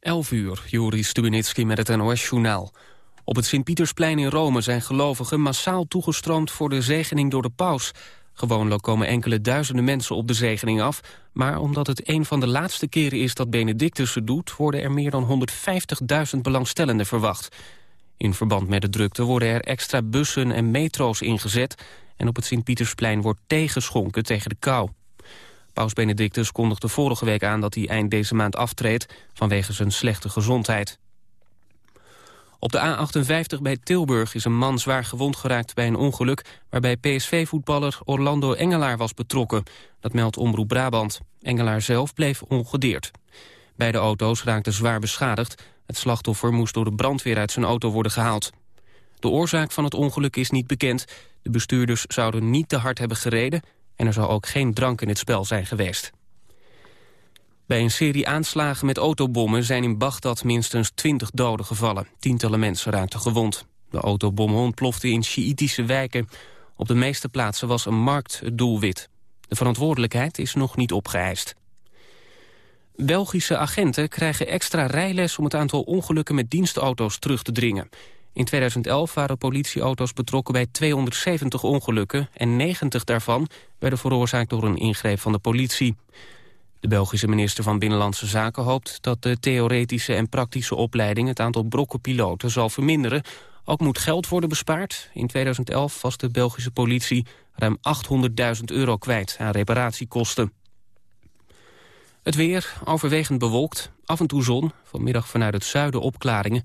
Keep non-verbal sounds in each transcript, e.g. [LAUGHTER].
11 uur, Joris Stubenitski met het NOS-journaal. Op het Sint-Pietersplein in Rome zijn gelovigen massaal toegestroomd voor de zegening door de paus. Gewoonlijk komen enkele duizenden mensen op de zegening af... maar omdat het een van de laatste keren is dat Benedictus het doet... worden er meer dan 150.000 belangstellenden verwacht. In verband met de drukte worden er extra bussen en metro's ingezet... en op het Sint-Pietersplein wordt tegenschonken tegen de kou. Paus Benedictus kondigde vorige week aan dat hij eind deze maand aftreedt... vanwege zijn slechte gezondheid. Op de A58 bij Tilburg is een man zwaar gewond geraakt bij een ongeluk... waarbij PSV-voetballer Orlando Engelaar was betrokken. Dat meldt Omroep Brabant. Engelaar zelf bleef ongedeerd. Beide auto's raakten zwaar beschadigd. Het slachtoffer moest door de brandweer uit zijn auto worden gehaald. De oorzaak van het ongeluk is niet bekend. De bestuurders zouden niet te hard hebben gereden... en er zal ook geen drank in het spel zijn geweest. Bij een serie aanslagen met autobommen zijn in Bagdad minstens 20 doden gevallen. Tientallen mensen raakten gewond. De autobommen ontploften in Sjiïtische wijken. Op de meeste plaatsen was een markt het doelwit. De verantwoordelijkheid is nog niet opgeëist. Belgische agenten krijgen extra rijles om het aantal ongelukken met dienstauto's terug te dringen. In 2011 waren politieauto's betrokken bij 270 ongelukken... en 90 daarvan werden veroorzaakt door een ingreep van de politie. De Belgische minister van Binnenlandse Zaken hoopt dat de theoretische en praktische opleiding het aantal brokkenpiloten zal verminderen. Ook moet geld worden bespaard. In 2011 was de Belgische politie ruim 800.000 euro kwijt aan reparatiekosten. Het weer overwegend bewolkt, af en toe zon, vanmiddag vanuit het zuiden opklaringen.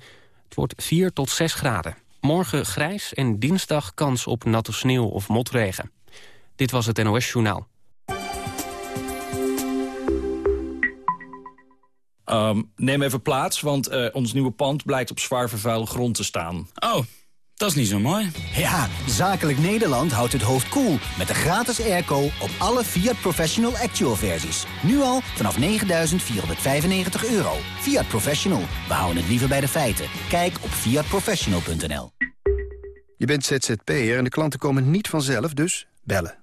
Het wordt 4 tot 6 graden. Morgen grijs en dinsdag kans op natte sneeuw of motregen. Dit was het NOS Journaal. Um, neem even plaats, want uh, ons nieuwe pand blijkt op zwaar vervuilde grond te staan. Oh, dat is niet zo mooi. Ja, Zakelijk Nederland houdt het hoofd koel cool met de gratis airco op alle Fiat Professional Actual versies. Nu al vanaf 9.495 euro. Fiat Professional, we houden het liever bij de feiten. Kijk op fiatprofessional.nl Je bent ZZP'er en de klanten komen niet vanzelf, dus bellen.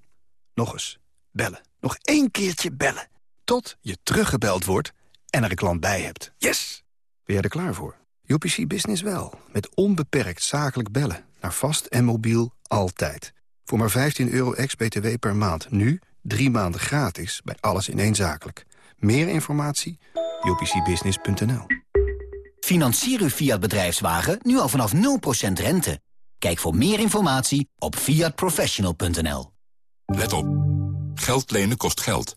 Nog eens, bellen. Nog één keertje bellen. Tot je teruggebeld wordt en er een klant bij hebt. Yes! Ben jij er klaar voor? UPC Business wel. Met onbeperkt zakelijk bellen. Naar vast en mobiel altijd. Voor maar 15 euro ex-BTW per maand. Nu drie maanden gratis bij alles in één zakelijk. Meer informatie? upcbusiness.nl Financier uw Fiat bedrijfswagen nu al vanaf 0% rente. Kijk voor meer informatie op fiatprofessional.nl. Let op. Geld lenen kost geld.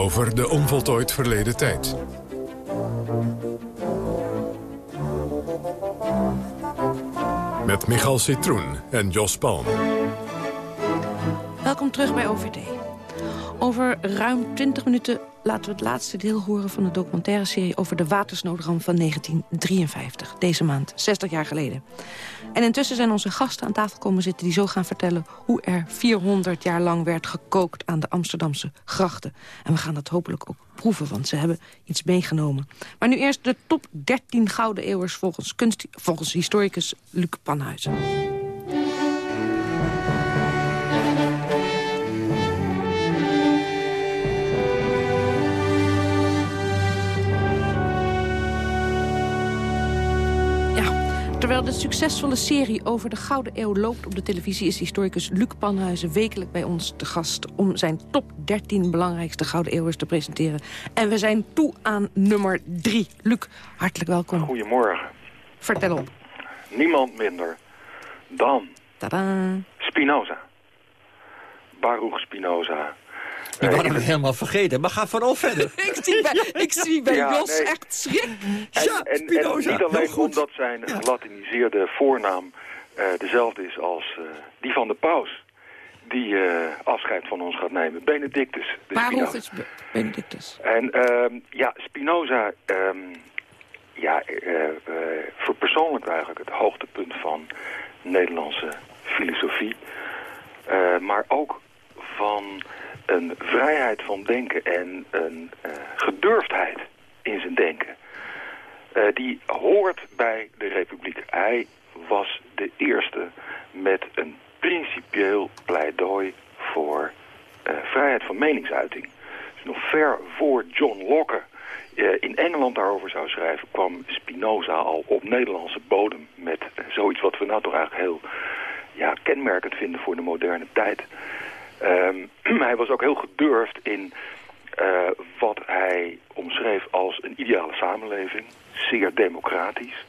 Over de onvoltooid verleden tijd. Met Michal Citroen en Jos Palm. Welkom terug bij OVD. Over ruim 20 minuten laten we het laatste deel horen van de documentaire serie over de watersnoodramp van 1953. Deze maand, 60 jaar geleden. En intussen zijn onze gasten aan tafel komen zitten... die zo gaan vertellen hoe er 400 jaar lang werd gekookt aan de Amsterdamse grachten. En we gaan dat hopelijk ook proeven, want ze hebben iets meegenomen. Maar nu eerst de top 13 gouden eeuwers volgens, kunst, volgens historicus Luc Panhuizen. Terwijl de succesvolle serie over de Gouden Eeuw loopt op de televisie... is historicus Luc Panhuizen wekelijk bij ons te gast... om zijn top 13 belangrijkste Gouden Eeuwers te presenteren. En we zijn toe aan nummer 3. Luc, hartelijk welkom. Goedemorgen. Vertel op. Niemand minder dan Tadaa. Spinoza. Baruch Spinoza. Die waren we helemaal vergeten, maar ga vooral verder. [LAUGHS] ik zie bij, [LAUGHS] ik zie bij ja, Jos nee. echt schrik. En, ja, en, en, niet alleen omdat zijn ja. gelatiniseerde voornaam eh, dezelfde is als eh, die van de paus. Die eh, afscheid van ons gaat nemen. Benedictus. De Waarom Spinoza. is Be- Benedictus? En ehm, ja, Spinoza, ehm, ja, verpersoonlijkt eigenlijk het hoogtepunt van Nederlandse filosofie. Eh, maar ook van een vrijheid van denken en een eh, gedurfdheid in zijn denken. Eh, die hoort bij de republiek. Hij was de eerste met een principieel pleidooi voor eh, vrijheid van meningsuiting. Dus nog ver voor John Locke in Engeland daarover zou schrijven... kwam Spinoza al op Nederlandse bodem met zoiets wat we nou toch eigenlijk heel ja, kenmerkend vinden voor de moderne tijd. Ehm, [CLEARS THROAT] hij was ook heel gedurfd in eh, wat hij omschreef als een ideale samenleving, zeer democratisch.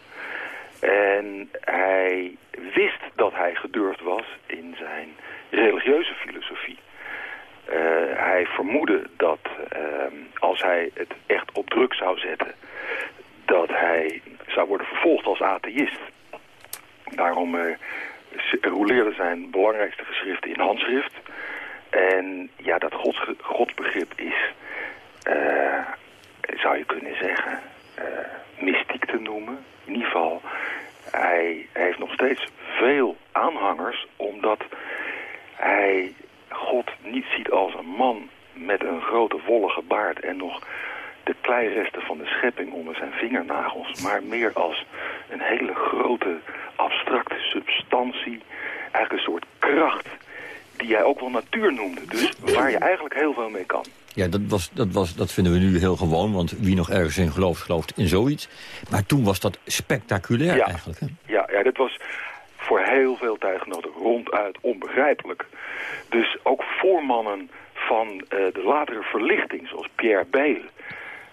En hij wist dat hij gedurfd was in zijn religieuze filosofie. Eh, hij vermoedde dat ehm, als hij het echt op druk zou zetten, dat hij zou worden vervolgd als atheïst. Daarom s- roleerde zijn belangrijkste geschriften in handschrift. En ja, dat gods, godsbegrip is, eh, zou je kunnen zeggen, eh, mystiek te noemen. In ieder geval, hij heeft nog steeds veel aanhangers, omdat hij God niet ziet als een man met een grote wollige baard en nog de kleiresten van de schepping onder zijn vingernagels, maar meer als een hele grote abstracte substantie, eigenlijk een soort kracht die hij ook wel natuur noemde. Dus waar je eigenlijk heel veel mee kan. Ja, dat, was, dat, was, dat vinden we nu heel gewoon, want wie nog ergens in gelooft, gelooft in zoiets. Maar toen was dat spectaculair Ja. eigenlijk. Hè? Ja, ja, dit was voor heel veel tijdgenoten ronduit onbegrijpelijk. Dus ook voormannen van eh, de latere verlichting, zoals Pierre Bayle...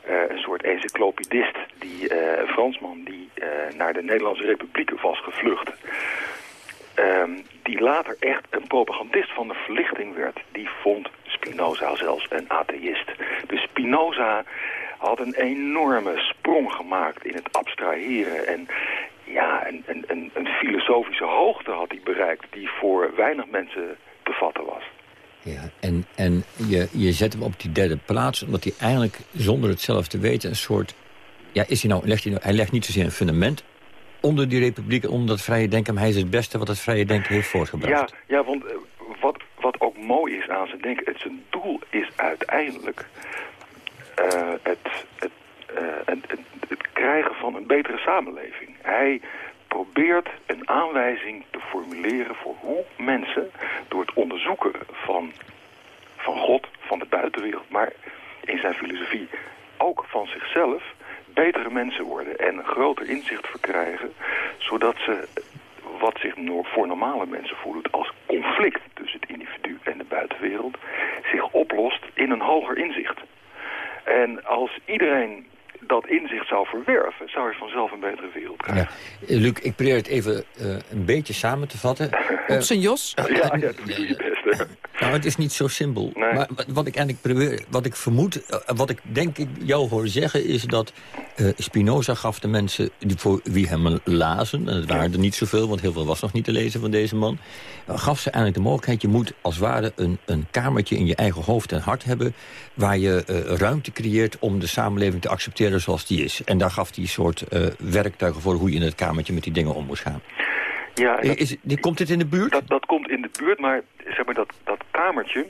eh, een soort encyclopedist, die, een Fransman die naar de Nederlandse Republiek was gevlucht... ehm, die later echt een propagandist van de verlichting werd... die vond Spinoza zelfs een atheïst. Dus Spinoza had een enorme sprong gemaakt in het abstraheren... en ja, een, een, een, filosofische hoogte had hij bereikt... die voor weinig mensen te vatten was. Ja, en, en je, je zet hem op die derde plaats, omdat hij eigenlijk zonder het zelf te weten een soort... Ja, is hij nou, legt hij, nou, hij legt niet zozeer een fundament onder die republiek, onder dat vrije denken... maar hij is het beste wat het vrije denken heeft voortgebracht. Ja, ja want eh, wat, wat ook mooi is aan zijn denken... Het, zijn doel is uiteindelijk eh, het, eh, het, het, het krijgen van een betere samenleving. Hij probeert een aanwijzing te formuleren voor hoe mensen... door het onderzoeken van, van God, van de buitenwereld... maar in zijn filosofie ook van zichzelf betere mensen worden en een groter inzicht verkrijgen, zodat ze wat zich voor normale mensen voelt als conflict tussen het individu en de buitenwereld, zich oplost in een hoger inzicht. En als iedereen dat inzicht zou verwerven, zou je vanzelf een betere wereld krijgen. Ja. Eh, Luc, ik probeer het even eh, een beetje samen te vatten. Eh, [LAUGHS] Op zijn jos? Ja, ja, dat doe je best. [LAUGHS] nou, het is niet zo simpel. Nee. Maar wat- ik eigenlijk probeer, wat ik vermoed, eh, wat ik denk ik jou hoor zeggen... is dat eh, Spinoza gaf de mensen die voor wie hem lazen... en het waren er niet zoveel, want heel veel was nog niet te lezen van deze man... eh, gaf ze eigenlijk de mogelijkheid, je moet als het ware een, een kamertje in je eigen hoofd en hart hebben... waar je ruimte creëert om de samenleving te accepteren zoals die is. En daar gaf hij een soort werktuigen voor hoe je in het kamertje met die dingen om moest gaan. Ja, dat- Is, die- komt dit in de buurt? Dat, dat komt in de buurt, maar zeg maar dat, dat kamertje,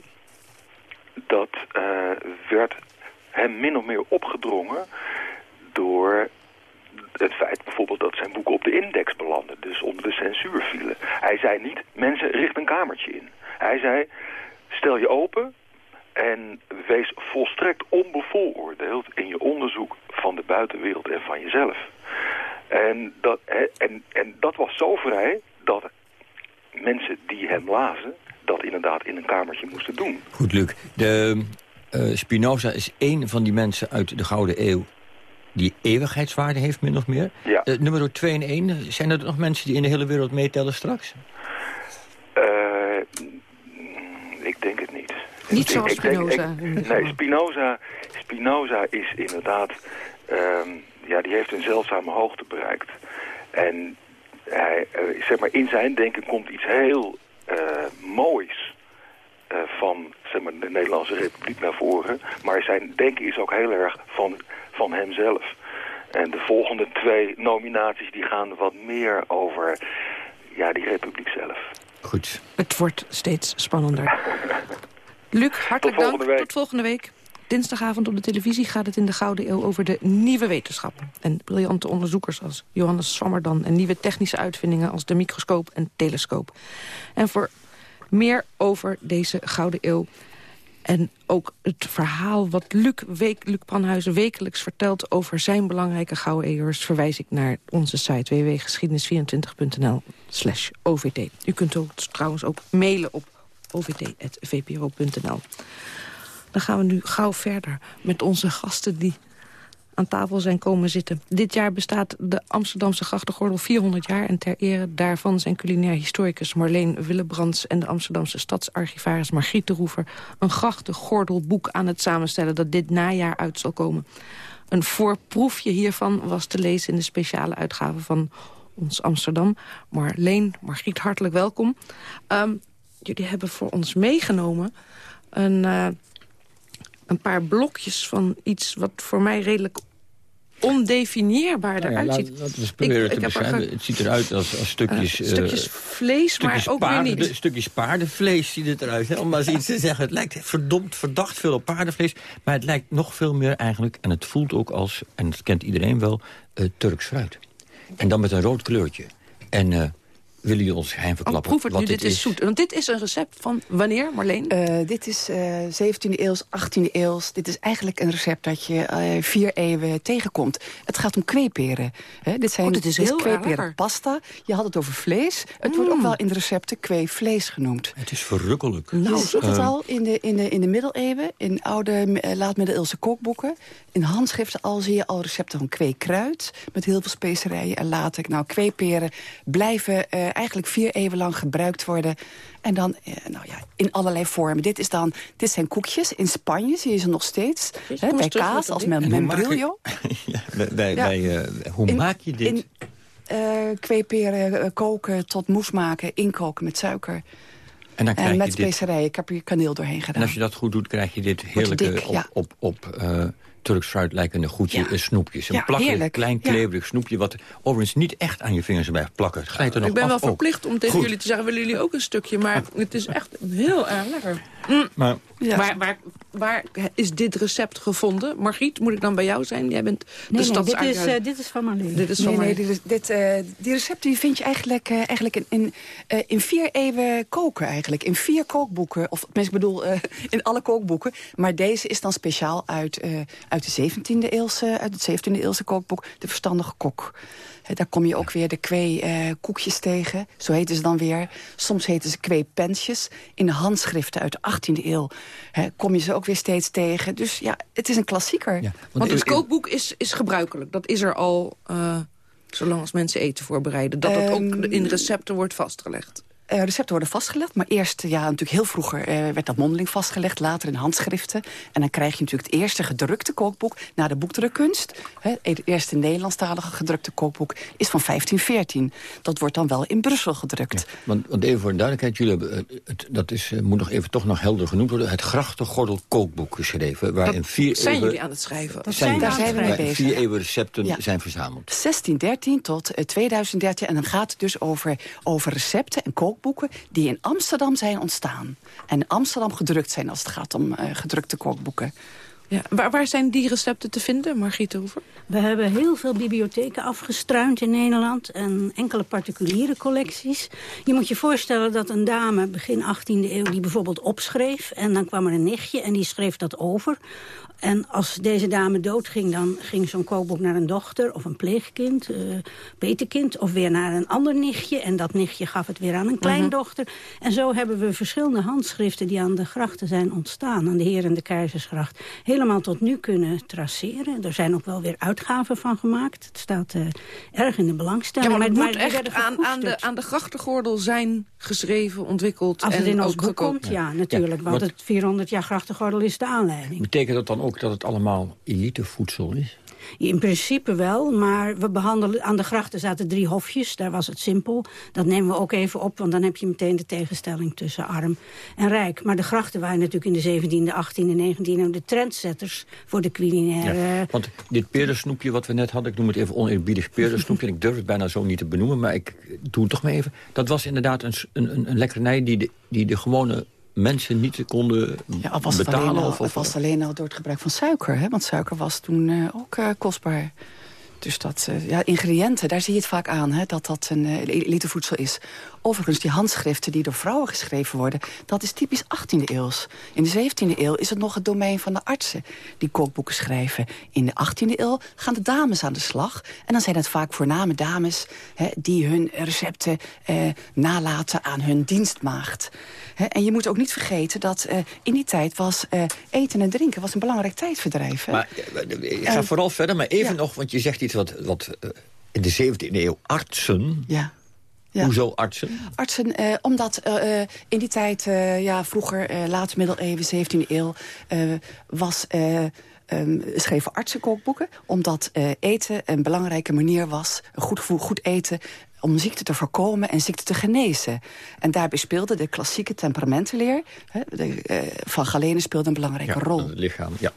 dat eh, werd hem min of meer opgedrongen door het feit bijvoorbeeld dat zijn boeken op de index belanden, dus onder de censuur vielen. Hij zei niet, mensen, richt een kamertje in. Hij zei, stel je open en wees volstrekt onbevooroordeeld in je onderzoek van de buitenwereld en van jezelf. En dat, en, en dat was zo vrij dat mensen die hem lazen... dat inderdaad in een kamertje moesten doen. Goed, Luc. De, eh, Spinoza is één van die mensen uit de Gouden Eeuw... die eeuwigheidswaarde heeft, min of meer. Ja. Eh, nummer 2 en 1, zijn er nog mensen die in de hele wereld meetellen straks? Eh, ik denk het niet. Niet zoals Spinoza, ik- nee. Spinoza, Spinoza is inderdaad... ehm, ja, die heeft een zeldzame hoogte bereikt. En hij, eh, zeg maar, in zijn denken komt iets heel eh, moois eh, van zeg maar, de Nederlandse Republiek naar voren. Maar zijn denken is ook heel erg van, van hemzelf. En de volgende twee nominaties die gaan wat meer over ja, die republiek zelf. Goed. Het wordt steeds spannender. [LAUGHS] Luc, hartelijk dank. week. Tot volgende week. Dinsdagavond op de televisie gaat het in de Gouden Eeuw over de nieuwe wetenschap. En briljante onderzoekers als Johannes Swammerdam... en nieuwe technische uitvindingen als de microscoop en telescoop. En voor meer over deze Gouden Eeuw... en ook het verhaal wat Luc, week, Luc Panhuizen wekelijks vertelt... over zijn belangrijke Gouden Eeuwers... verwijs ik naar onze site www.geschiedenis24.nl slash OVT. U kunt ook, trouwens ook mailen op ovt.vpro.nl. Dan gaan we nu gauw verder met onze gasten die aan tafel zijn komen zitten. Dit jaar bestaat de Amsterdamse grachtengordel 400 jaar... en ter ere daarvan zijn culinair historicus Marleen Willebrands... en de Amsterdamse stadsarchivaris Margriet de Roever... een grachtengordelboek aan het samenstellen dat dit najaar uit zal komen. Een voorproefje hiervan was te lezen in de speciale uitgave van ons Amsterdam. Marleen, Margriet, hartelijk welkom. Ehm, jullie hebben voor ons meegenomen een, eh, een paar blokjes van iets wat voor mij redelijk ondefinieerbaar Nou ja, eruit ziet. laten we eens proberen Ik- te ik heb beschrijven. Het ziet eruit als, als stukjes... Eh, eh, stukjes vlees, stukjes maar ook weer niet. Stukjes paardenvlees ziet het eruit. Hè? Om maar eens iets te zeggen. Het lijkt verdomd verdacht veel op paardenvlees. Maar het lijkt nog veel meer eigenlijk... en het voelt ook als, en dat kent iedereen wel... eh, Turks fruit. En dan met een rood kleurtje. En eh, willen jullie ons geheim Oh, verklappen? proef het nu, wat dit is zoet. Want dit is een recept van wanneer, Marleen? Eh, dit is eh 17e eeuws, 18e eeuws. Dit is eigenlijk een recept dat je eh, vier eeuwen tegenkomt. Het gaat om kweeperen. Hè, dit zijn Oh, dit is dit heel kweeperen pasta. Je had het over vlees. Het wordt ook wel in de recepten kweevlees genoemd. Het is verrukkelijk. je ziet het al in de, in, de, in de middeleeuwen, in oude laat-middeleeuwse kookboeken. In handschriften al zie je al recepten van kweekkruid... met heel veel specerijen en later. Nou, kweeperen blijven eh, eigenlijk vier eeuwen lang gebruikt worden. En dan eh, nou ja, in allerlei vormen. Dit, is dan, dit zijn koekjes. In Spanje zie je ze nog steeds. Hè, bij kaas als men, membrillo. [LAUGHS] ja, bij, bij, Ja. bij, eh, hoe In- maak je dit? In, kweeperen, koken tot moes maken, inkoken met suiker. en dan krijg En met je dit specerijen. Ik heb hier kaneel doorheen gedaan. En als je dat goed doet, krijg je dit heerlijke dik, op, ja. op, op eh, Turks fruit lijkende goedje Ja. snoepjes. Een Ja, plakkerig, heerlijk. klein, Ja. kleverig snoepje... wat overigens niet echt aan je vingers blijft plakken. Het glijdt er nog Ik ben wel ook. verplicht om tegen Goed. jullie te zeggen... willen jullie ook een stukje? Maar het is echt heel erg lekker. Maar Ja. Waar, waar, waar is dit recept gevonden? Margriet, moet ik dan bij jou zijn? Jij bent de Nee, nee, dit, is, eh, dit is van Marleen. Dit is Nee, van nee, mij. dit, dit, eh, die recepten die vind je eigenlijk, eh, eigenlijk in, in, eh, in vier eeuwen koken. Eigenlijk. In vier kookboeken. Of ik bedoel, eh, in alle kookboeken. Maar deze is dan speciaal uit, eh, uit, de 17e eeuwse, uit het 17e eeuwse kookboek. De Verstandige Kok. Hè, daar kom je ook weer de kwee eh, koekjes tegen. Zo heten ze dan weer. Soms heten ze kweepensjes. In de handschriften uit de 18e eeuw hè, kom je ze ook weer steeds tegen. Dus ja, het is een klassieker. ja, Want het in- in- kookboek is, is gebruikelijk. Dat is er al, eh, zolang als mensen eten voorbereiden. Dat dat ook Ehm, in recepten wordt vastgelegd. Eh, recepten worden vastgelegd, maar eerst, ja, natuurlijk heel vroeger eh, werd dat mondeling vastgelegd, later in handschriften. En dan krijg je natuurlijk het eerste gedrukte kookboek na de boekdrukkunst. Hè, het eerste Nederlandstalige gedrukte kookboek is van 1514. Dat wordt dan wel in Brussel gedrukt. Want, want even voor de duidelijkheid, jullie hebben, eh, het, dat is, eh, moet nog even toch nog helder genoemd worden... het Grachtengordel kookboek geschreven... waarin Dat vier zijn eeuwen, jullie aan het schrijven. Dat zijn we Daar aan zijn het we mee waarin bezig. vier eeuwen recepten Ja. zijn verzameld. 1613 tot eh, 2013. En dan gaat het dus over, over recepten en kookboeken... die in Amsterdam zijn ontstaan. En in Amsterdam gedrukt zijn als het gaat om eh, gedrukte kookboeken. Ja. Waar, waar zijn die recepten te vinden, Margriet Over? We hebben heel veel bibliotheken afgestruind in Nederland... en enkele particuliere collecties. Je moet je voorstellen dat een dame begin 18e eeuw... die bijvoorbeeld opschreef en dan kwam er een nichtje... en die schreef dat over. En als deze dame doodging, dan ging zo'n kookboek naar een dochter... of een pleegkind, eh petekind, of weer naar een ander nichtje... en dat nichtje gaf het weer aan een kleindochter. En zo hebben we verschillende handschriften... die aan de grachten zijn ontstaan, aan de Heer en de Keizersgracht... helemaal tot nu kunnen traceren. Er zijn ook wel weer uitgaven van gemaakt. Het staat eh, erg in de belangstelling. Ja, maar het moet echt aan, aan, de, aan de grachtengordel zijn geschreven, ontwikkeld Als het en in ons boek komt, ja, natuurlijk. Ja, want want- het 400 jaar grachtengordel is de aanleiding. Betekent dat dan ook dat het allemaal elitevoedsel is? In principe wel, maar we behandelen... Aan de grachten zaten drie hofjes, daar was het simpel. Dat nemen we ook even op, want dan heb je meteen de tegenstelling tussen arm en rijk. Maar de grachten waren natuurlijk in de 17e, 18e, 19e... de trendsetters voor de culinaire... Ja, want dit peerdensnoepje wat we net hadden... ik noem het even oneerbiedig peerdensnoepje... [LAUGHS] en ik durf het bijna zo niet te benoemen, maar ik doe het toch maar even. Dat was inderdaad een, een, een lekkernij die de, die de gewone mensen niet konden ja, was betalen? Al, of, het was alleen al door het gebruik van suiker. Hè? Want suiker was toen uh, ook uh, kostbaar. Dus dat, uh, ja, ingrediënten, daar zie je het vaak aan, hè, dat dat een elitevoedsel is. Overigens, die handschriften die door vrouwen geschreven worden... dat is typisch 18e eeuws. In de 17e eeuw is het nog het domein van de artsen... die kookboeken schrijven. In de 18e eeuw gaan de dames aan de slag. En dan zijn het vaak voorname dames... Hè, die hun recepten eh, nalaten aan hun dienstmaagd. Hè, en je moet ook niet vergeten dat eh, in die tijd was... Eh, eten en drinken was een belangrijk tijdverdrijf. Hè? Maar eh, ik ga vooral verder, maar even nog... want je zegt iets wat, wat eh, in de 17e eeuw artsen... Ja ja. Hoezo artsen? Artsen, eh, omdat uh, in die tijd, uh, ja, vroeger, uh, laat middeleeuwen, 17e eeuw, was... Um, schreven artsen kookboeken, omdat eten een belangrijke manier was... goed, goed eten om ziekte te voorkomen en ziekte te genezen. En daarbij speelde de klassieke temperamentenleer hè, de, uh, van Galene speelde een belangrijke ja, rol. Het lichaam, ja.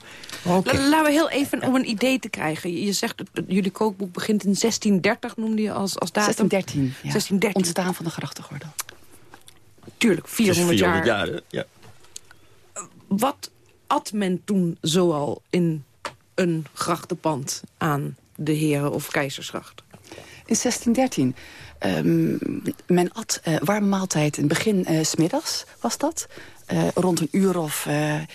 Okay. Laten we heel even om een idee te krijgen. Je zegt, dat jullie kookboek begint in 1630, noemde je als, als datum. 1613, ja. 1613. Ontstaan van de grachtengordel. Tuurlijk, 400, 400 jaar. jaar ja. Wat at men toen zoal in een grachtenpand aan de heren- of keizersgracht? In 1613. Um, men at uh, warme maaltijd in het begin uh, smiddags, was dat. Uh, rond een uur of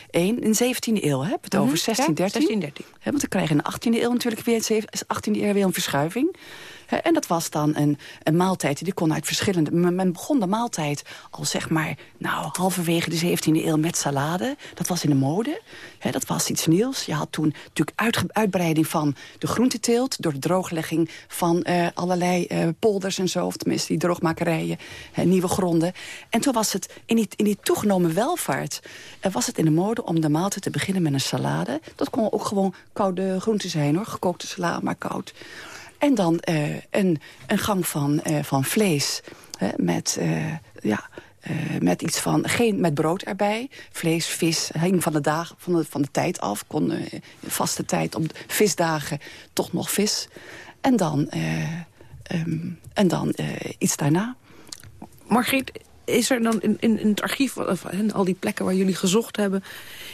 één. In de 17e eeuw, hè? het over 1613. Ja, 1613. He, want we krijgen in de 18e eeuw natuurlijk weer, in de 18e eeuw weer een verschuiving. En dat was dan een, een maaltijd die kon uit verschillende... Men begon de maaltijd al zeg maar nou, halverwege de 17e eeuw met salade. Dat was in de mode. Dat was iets nieuws. Je had toen natuurlijk uit, uitbreiding van de groenteteelt... door de drooglegging van uh, allerlei uh, polders en zo. Of tenminste die droogmakerijen, nieuwe gronden. En toen was het in die, in die toegenomen welvaart... was het in de mode om de maaltijd te beginnen met een salade. Dat kon ook gewoon koude groenten zijn hoor. Gekookte salade, maar koud. En dan uh, een, een gang van, uh, van vlees uh, met, ja, met iets van, geen, met brood erbij. Vlees, vis, hing van de, dag, van de, van de tijd af. Kon vaste tijd op visdagen toch nog vis. En dan, um, en dan iets daarna. Margriet, is er dan in, in, het archief, of in al die plekken waar jullie gezocht hebben...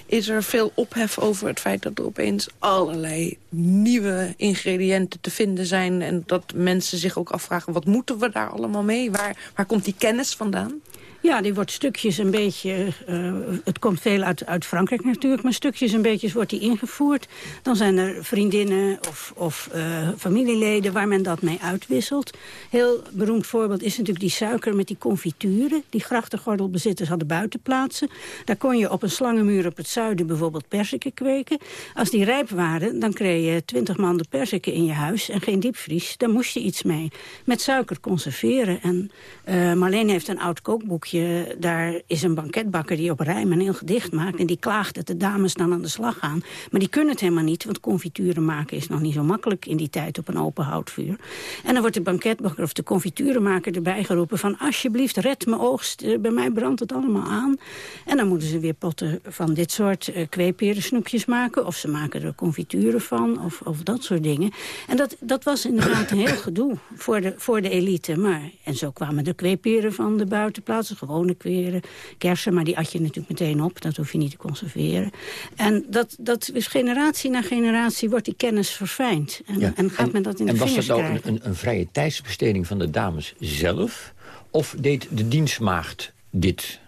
is er veel ophef over het feit dat er opeens allerlei nieuwe ingrediënten te vinden zijn... en dat mensen zich ook afvragen, wat moeten we daar allemaal mee? Waar, waar komt die kennis vandaan? Ja, die wordt stukjes een beetje... Uh, het komt veel uit, uit Frankrijk natuurlijk... maar stukjes en beetjes wordt die ingevoerd. Dan zijn er vriendinnen of, of uh, familieleden waar men dat mee uitwisselt. Heel beroemd voorbeeld is natuurlijk die suiker met die confituren. Die grachtengordelbezitters hadden buitenplaatsen. Daar kon je op een slangenmuur op het zuiden bijvoorbeeld perziken kweken. Als die rijp waren, dan kreeg je twintig manden perziken in je huis... en geen diepvries, daar moest je iets mee. Met suiker conserveren. En uh, Marleen heeft een oud kookboekje daar is een banketbakker die op rijm een heel gedicht maakt. En die klaagt dat de dames dan aan de slag gaan. Maar die kunnen het helemaal niet, want confituren maken is nog niet zo makkelijk in die tijd op een open houtvuur. En dan wordt de banketbakker of de confiturenmaker erbij geroepen van alsjeblieft red mijn oogst, eh, bij mij brandt het allemaal aan. En dan moeten ze weer potten van dit soort uh, maken. Of ze maken er confituren van, of, of dat soort dingen. En dat, dat was inderdaad een heel gedoe voor de, voor de elite. Maar, en zo kwamen de kweeperen van de buitenplaatsen gewone kweren, kersen. Maar die at je natuurlijk meteen op. Dat hoef je niet te conserveren. En dat, dat is generatie na generatie wordt die kennis verfijnd. En, ja. en gaat men dat in de En was dat nou een, een, een vrije tijdsbesteding van de dames zelf? Of deed de dienstmaagd dit?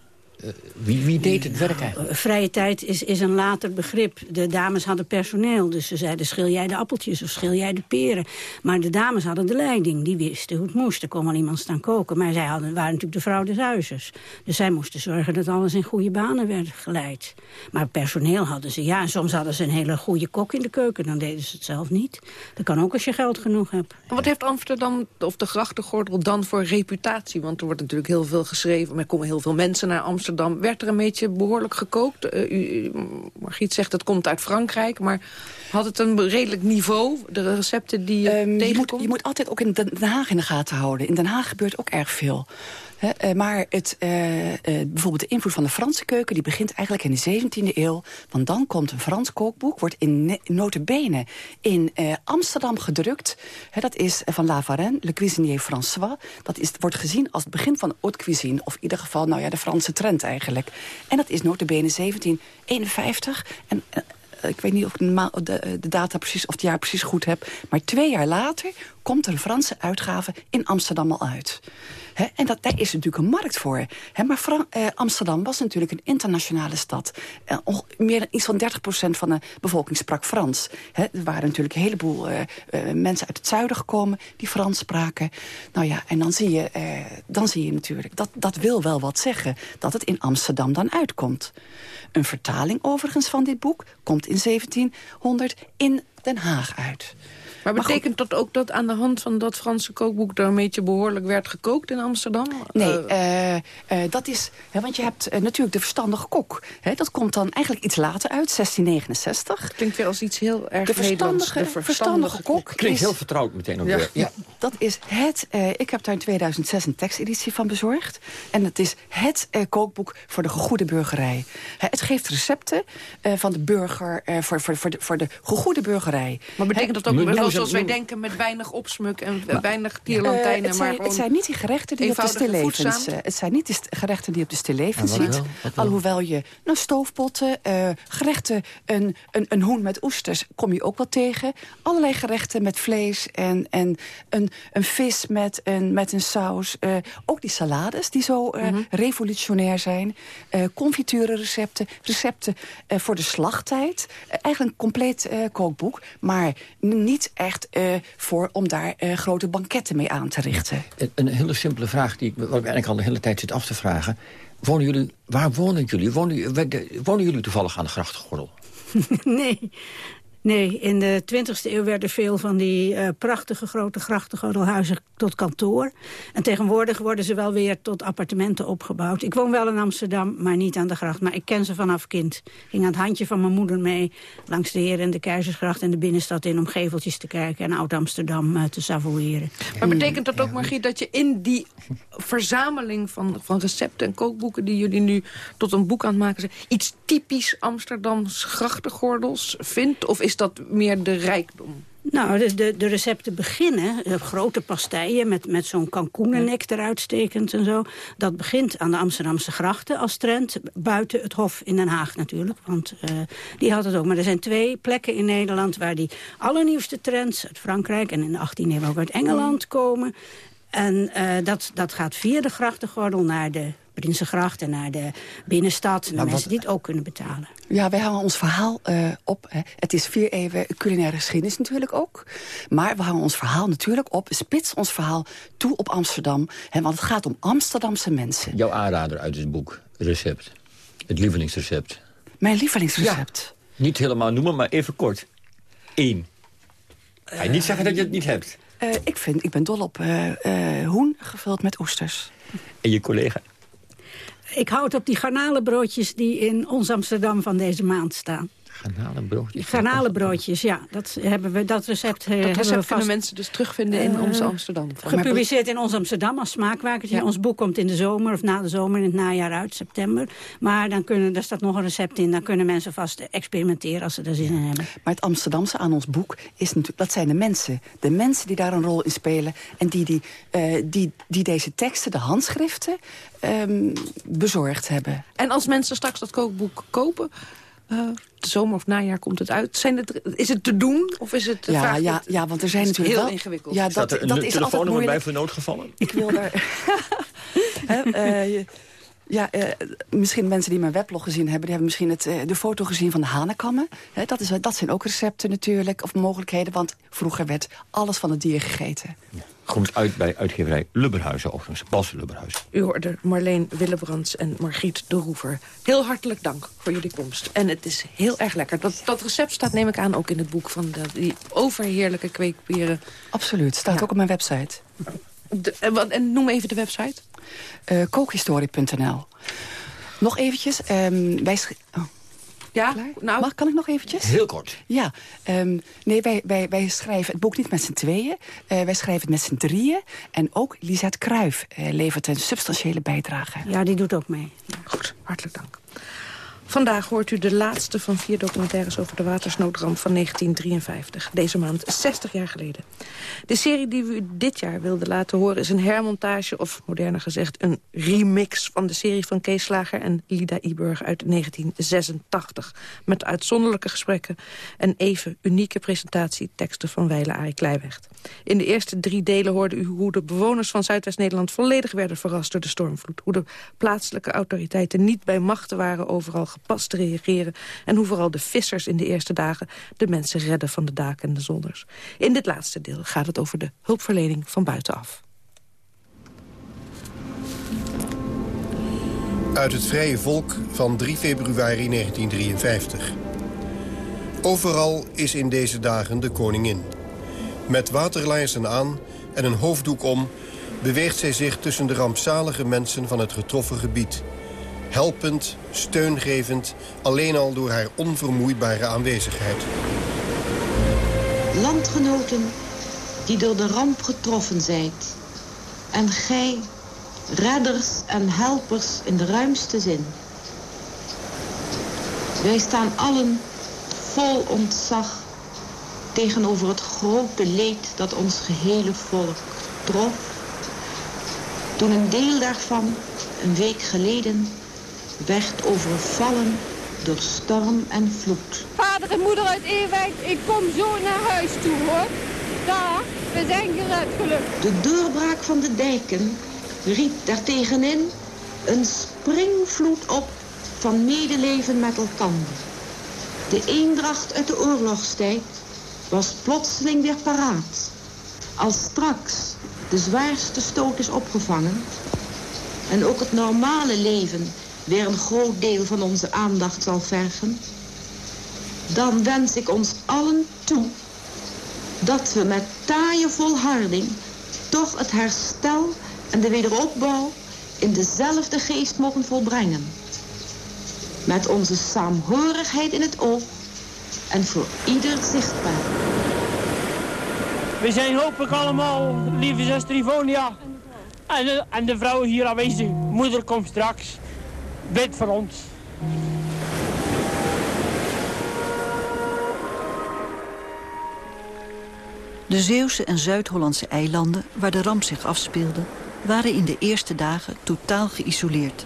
Uh, wie, wie, deed het werk eigenlijk? Nou, vrije tijd is, is een later begrip. De dames hadden personeel, dus ze zeiden schil jij de appeltjes of schil jij de peren. Maar de dames hadden de leiding, die wisten hoe het moest. Er kon wel iemand staan koken, maar zij hadden, waren natuurlijk de vrouw des huizes. Dus zij moesten zorgen dat alles in goede banen werd geleid. Maar personeel hadden ze, ja. En soms hadden ze een hele goede kok in de keuken, dan deden ze het zelf niet. Dat kan ook als je geld genoeg hebt. Wat heeft Amsterdam, of de grachtengordel, dan voor reputatie? Want er wordt natuurlijk heel veel geschreven, er komen heel veel mensen naar Amsterdam Amsterdam. Werd er een beetje behoorlijk gekookt? Uh, u, Margriet zegt het komt uit Frankrijk, maar had het een redelijk niveau, de recepten die je um, je moet, je moet altijd ook in Den Haag in de gaten houden. In Den Haag gebeurt ook erg veel. Uh, maar het, uh, uh, bijvoorbeeld de invloed van de Franse keuken... die begint eigenlijk in de 17e eeuw. Want dan komt een Frans kookboek, wordt in notabene in Amsterdam gedrukt. dat is van La Varenne, Le Cuisinier François. Dat is, wordt gezien als het begin van haute cuisine. Of in ieder geval nou ja, de Franse trend eigenlijk. En dat is notabene 1751. En ik weet niet of ik de, de, data precies, of het jaar precies goed heb. Maar twee jaar later komt er een Franse uitgave in Amsterdam al uit en dat, daar is natuurlijk een markt voor. maar eh, Amsterdam was natuurlijk een internationale stad. Eh, meer dan iets van 30% van de bevolking sprak Frans. er waren natuurlijk een heleboel eh, eh, mensen uit het zuiden gekomen... die Frans spraken. Nou ja, en dan zie je, eh, dan zie je natuurlijk... Dat, dat wil wel wat zeggen, dat het in Amsterdam dan uitkomt. Een vertaling overigens van dit boek komt in 1700 in Den Haag uit. Maar betekent dat ook dat aan de hand van dat Franse kookboek... er een beetje behoorlijk werd gekookt in Amsterdam? Nee, uh, uh, dat is... Hè, want je hebt uh, natuurlijk de verstandige kok. Hè, dat komt dan eigenlijk iets later uit, 1669. Klinkt weer als iets heel erg de verstandige, de verstandige, kok. Klinkt heel vertrouwd meteen ook ja. weer. Ja. [LAUGHS] Dat is het... ik heb daar in 2006 een teksteditie van bezorgd. En het is het kookboek voor de gegoede burgerij. het geeft recepten van de burger... voor, voor, voor, de, voor de gegoede burgerij. Maar betekent dat ook zoals wij denken met weinig opsmuk en weinig tierlantijnen. Uh, het, zijn, maar het zijn niet die gerechten die op de stillevens... Uh, het zijn niet de gerechten die op de stillevens ziet. Alhoewel je nou, stoofpotten, uh, gerechten, een, een, een hoen met oesters... kom je ook wel tegen. Allerlei gerechten met vlees en, en een, een vis met een, met een saus. Uh, ook die salades die zo uh, mm -hmm. revolutionair zijn. Uh, confiturenrecepten, recepten voor de slachttijd. eigenlijk een compleet kookboek, maar niet echt uh, voor om daar uh, grote banketten mee aan te richten. Een, een hele simpele vraag die ik, wat ik eigenlijk al de hele tijd zit af te vragen. Wonen jullie, waar wonen jullie? Wonen, wonen jullie toevallig aan de grachtgordel? [LAUGHS] [LAUGHS] nee, Nee, in de 20e eeuw werden veel van die uh, prachtige grote grachtengordelhuizen tot kantoor. En tegenwoordig worden ze wel weer tot appartementen opgebouwd. Ik woon wel in Amsterdam, maar niet aan de gracht. Maar ik ken ze vanaf kind. Ik ging aan het handje van mijn moeder mee langs de Heer en de Keizersgracht en de binnenstad in om geveltjes te kijken en Oud-Amsterdam uh, te savoureren. Maar betekent dat ook, Margriet, dat je in die verzameling van, van recepten en kookboeken die jullie nu tot een boek aan het maken zijn, iets typisch Amsterdams grachtengordels vindt? Of is is dat meer de rijkdom? Nou, de, de, de recepten beginnen, de grote pastijen met, met zo'n kankoenennek eruit stekend en zo. Dat begint aan de Amsterdamse grachten als trend. Buiten het Hof in Den Haag natuurlijk, want uh, die had het ook. Maar er zijn twee plekken in Nederland waar die allernieuwste trends uit Frankrijk... en in de 18e eeuw ook uit Engeland komen. En uh, dat, dat gaat via de grachtengordel naar de Prinsengracht en naar de binnenstad. En de mensen die het ook kunnen betalen. Ja, wij hangen ons verhaal uh, op. Hè. Het is vier eeuwen culinaire geschiedenis natuurlijk ook. Maar we hangen ons verhaal natuurlijk op. Spits ons verhaal toe op Amsterdam. Hè, want het gaat om Amsterdamse mensen. Jouw aanrader uit het boek, recept. Het lievelingsrecept. Mijn lievelingsrecept? niet helemaal noemen, maar even kort. Eén. Ga je niet zeggen dat je het niet hebt? Uh, ik, vind, ik ben dol op uh, hoen gevuld met oesters. En je collega? Ik houd op die garnalenbroodjes die in ons Amsterdam van deze maand staan. Garnalenbroodjes? Garnalenbroodjes, ja. Dat, hebben we, dat recept, dat recept hebben we kunnen mensen dus terugvinden in uh, ons Amsterdam. Gepubliceerd in ons Amsterdam als smaakwakertje. Ja. Ons boek komt in de zomer of na de zomer in het najaar uit, september. Maar dan kunnen, daar staat nog een recept in. Dan kunnen mensen vast experimenteren als ze er zin in hebben. Maar het Amsterdamse aan ons boek, is natuurlijk, dat zijn de mensen. De mensen die daar een rol in spelen. En die, die, uh, die, die deze teksten, de handschriften, um, bezorgd hebben. En als mensen straks dat kookboek kopen... Uh, de zomer of najaar komt het uit. Zijn het, is het te doen? Of is het ja, ja, ja, want er zijn natuurlijk heel wel... ingewikkeld. Ja, dat, er dat is telefoonnummer bij voor noodgevallen? Ik wil daar... [LAUGHS] uh, ja, uh, misschien mensen die mijn weblog gezien hebben... die hebben misschien het, uh, de foto gezien van de hanenkammen. He, dat, is, dat zijn ook recepten natuurlijk, of mogelijkheden. Want vroeger werd alles van het dier gegeten. Ja. Komt uit bij uitgeverij Lubberhuizen, overigens. Bas Lubberhuis. U hoorde Marleen Willebrands en Margriet de Roever. Heel hartelijk dank voor jullie komst. En het is heel erg lekker. Dat, dat recept staat, neem ik aan, ook in het boek van de, die overheerlijke kweekperen. Absoluut, staat ja. ook op mijn website. De, en, en, noem even de website. Uh, kookhistorie.nl Nog eventjes. Um, wij oh. Ja, nou... Mag, kan ik nog eventjes? Heel kort. Ja, um, nee, wij, wij, wij schrijven het boek niet met z'n tweeën. Uh, wij schrijven het met z'n drieën. En ook Lisette Kruijf uh, levert een substantiële bijdrage. Ja, die doet ook mee. Goed, hartelijk dank. Vandaag hoort u de laatste van vier documentaires over de watersnoodramp van 1953. Deze maand, 60 jaar geleden. De serie die we u dit jaar wilden laten horen is een hermontage... of moderner gezegd een remix van de serie van Kees Slager en Lida Iburg uit 1986. Met uitzonderlijke gesprekken en even unieke presentatieteksten van Weile Arie Kleiwecht. In de eerste drie delen hoorde u hoe de bewoners van Zuidwest-Nederland... volledig werden verrast door de stormvloed. Hoe de plaatselijke autoriteiten niet bij machten waren overal gepast te reageren... en hoe vooral de vissers in de eerste dagen de mensen redden van de daken en de zolders. In dit laatste deel gaat het over de hulpverlening van buitenaf. Uit het Vrije Volk van 3 februari 1953. Overal is in deze dagen de koningin. Met waterlaarzen aan en een hoofddoek om... beweegt zij zich tussen de rampzalige mensen van het getroffen gebied. Helpend, steungevend, alleen al door haar onvermoeibare aanwezigheid. Landgenoten die door de ramp getroffen zijt. En gij, redders en helpers in de ruimste zin. Wij staan allen vol ontzag tegenover het grote leed dat ons gehele volk trof. Toen een deel daarvan een week geleden werd overvallen door storm en vloed. Vader en moeder uit Ewijk, ik kom zo naar huis toe hoor. Daar, we zijn gered gelukkig. De doorbraak van de dijken riep daartegenin een springvloed op van medeleven met elkander. De eendracht uit de oorlogstijd was plotseling weer paraat. Als straks de zwaarste stoot is opgevangen... en ook het normale leven weer een groot deel van onze aandacht zal vergen... dan wens ik ons allen toe dat we met taaie volharding... toch het herstel en de wederopbouw in dezelfde geest mogen volbrengen. Met onze saamhorigheid in het oog en voor ieder zichtbaar. We zijn hopelijk allemaal, lieve zuster Ivonia, en de, en de vrouwen hier aanwezig. Moeder komt straks. Bid voor ons. De Zeeuwse en Zuid-Hollandse eilanden waar de ramp zich afspeelde... waren in de eerste dagen totaal geïsoleerd.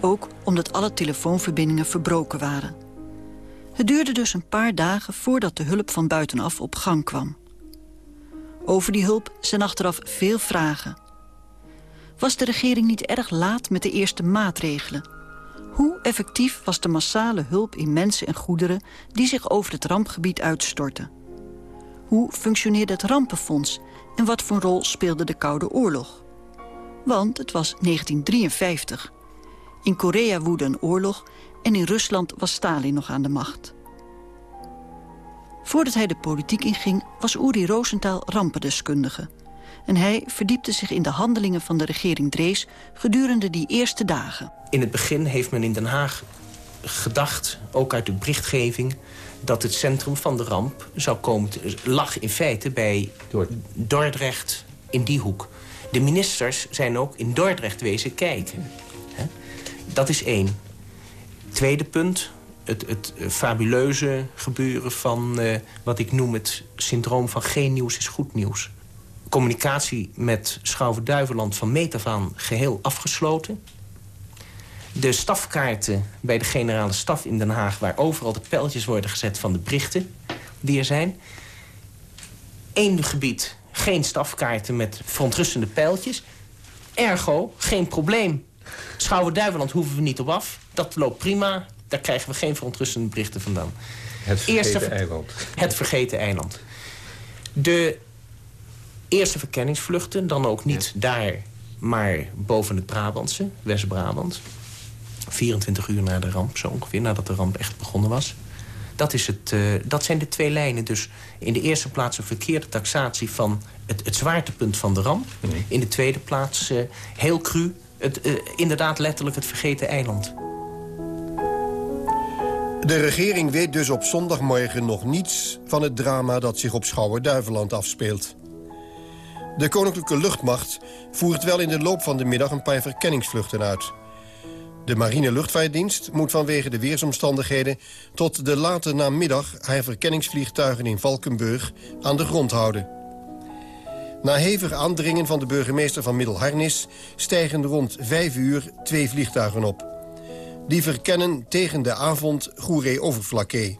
Ook omdat alle telefoonverbindingen verbroken waren. Het duurde dus een paar dagen voordat de hulp van buitenaf op gang kwam. Over die hulp zijn achteraf veel vragen. Was de regering niet erg laat met de eerste maatregelen? Hoe effectief was de massale hulp in mensen en goederen... die zich over het rampgebied uitstortten? Hoe functioneerde het rampenfonds en wat voor rol speelde de Koude Oorlog? Want het was 1953. In Korea woedde een oorlog en in Rusland was Stalin nog aan de macht. Voordat hij de politiek inging was Uri Rosenthal rampendeskundige. En hij verdiepte zich in de handelingen van de regering Drees gedurende die eerste dagen. In het begin heeft men in Den Haag gedacht, ook uit de berichtgeving... dat het centrum van de ramp zou komen lag in feite bij Dordrecht in die hoek. De ministers zijn ook in Dordrecht wezen kijken. Dat is één. Tweede punt, het, het fabuleuze gebeuren van uh, wat ik noem het syndroom van geen nieuws is goed nieuws. Communicatie met Schouwen-Duiveland van meet af aan geheel afgesloten. De stafkaarten bij de generale staf in Den Haag... waar overal de pijltjes worden gezet van de berichten die er zijn. Eén gebied, geen stafkaarten met verontrustende pijltjes. Ergo, geen probleem. Schouwen-Duiveland hoeven we niet op af. Dat loopt prima. Daar krijgen we geen verontrustende berichten vandaan. Het vergeten eerste, eiland. Het vergeten eiland. De eerste verkenningsvluchten, dan ook niet daar, maar boven het Brabantse, West-Brabant. 24 uur na de ramp, zo ongeveer, nadat de ramp echt begonnen was. Dat, is het, uh, dat zijn de twee lijnen. Dus in de eerste plaats een verkeerde taxatie van het, het zwaartepunt van de ramp. In de tweede plaats, uh, heel cru, het, uh, inderdaad letterlijk het vergeten eiland. De regering weet dus op zondagmorgen nog niets van het drama dat zich op Schouwen-Duiveland afspeelt. De Koninklijke Luchtmacht voert wel in de loop van de middag een paar verkenningsvluchten uit. De marine luchtvaartdienst moet vanwege de weersomstandigheden... tot de late namiddag haar verkenningsvliegtuigen in Valkenburg aan de grond houden. Na hevig aandringen van de burgemeester van Middelharnis... stijgen rond vijf uur twee vliegtuigen op. Die verkennen tegen de avond Goeree-Overflakkee.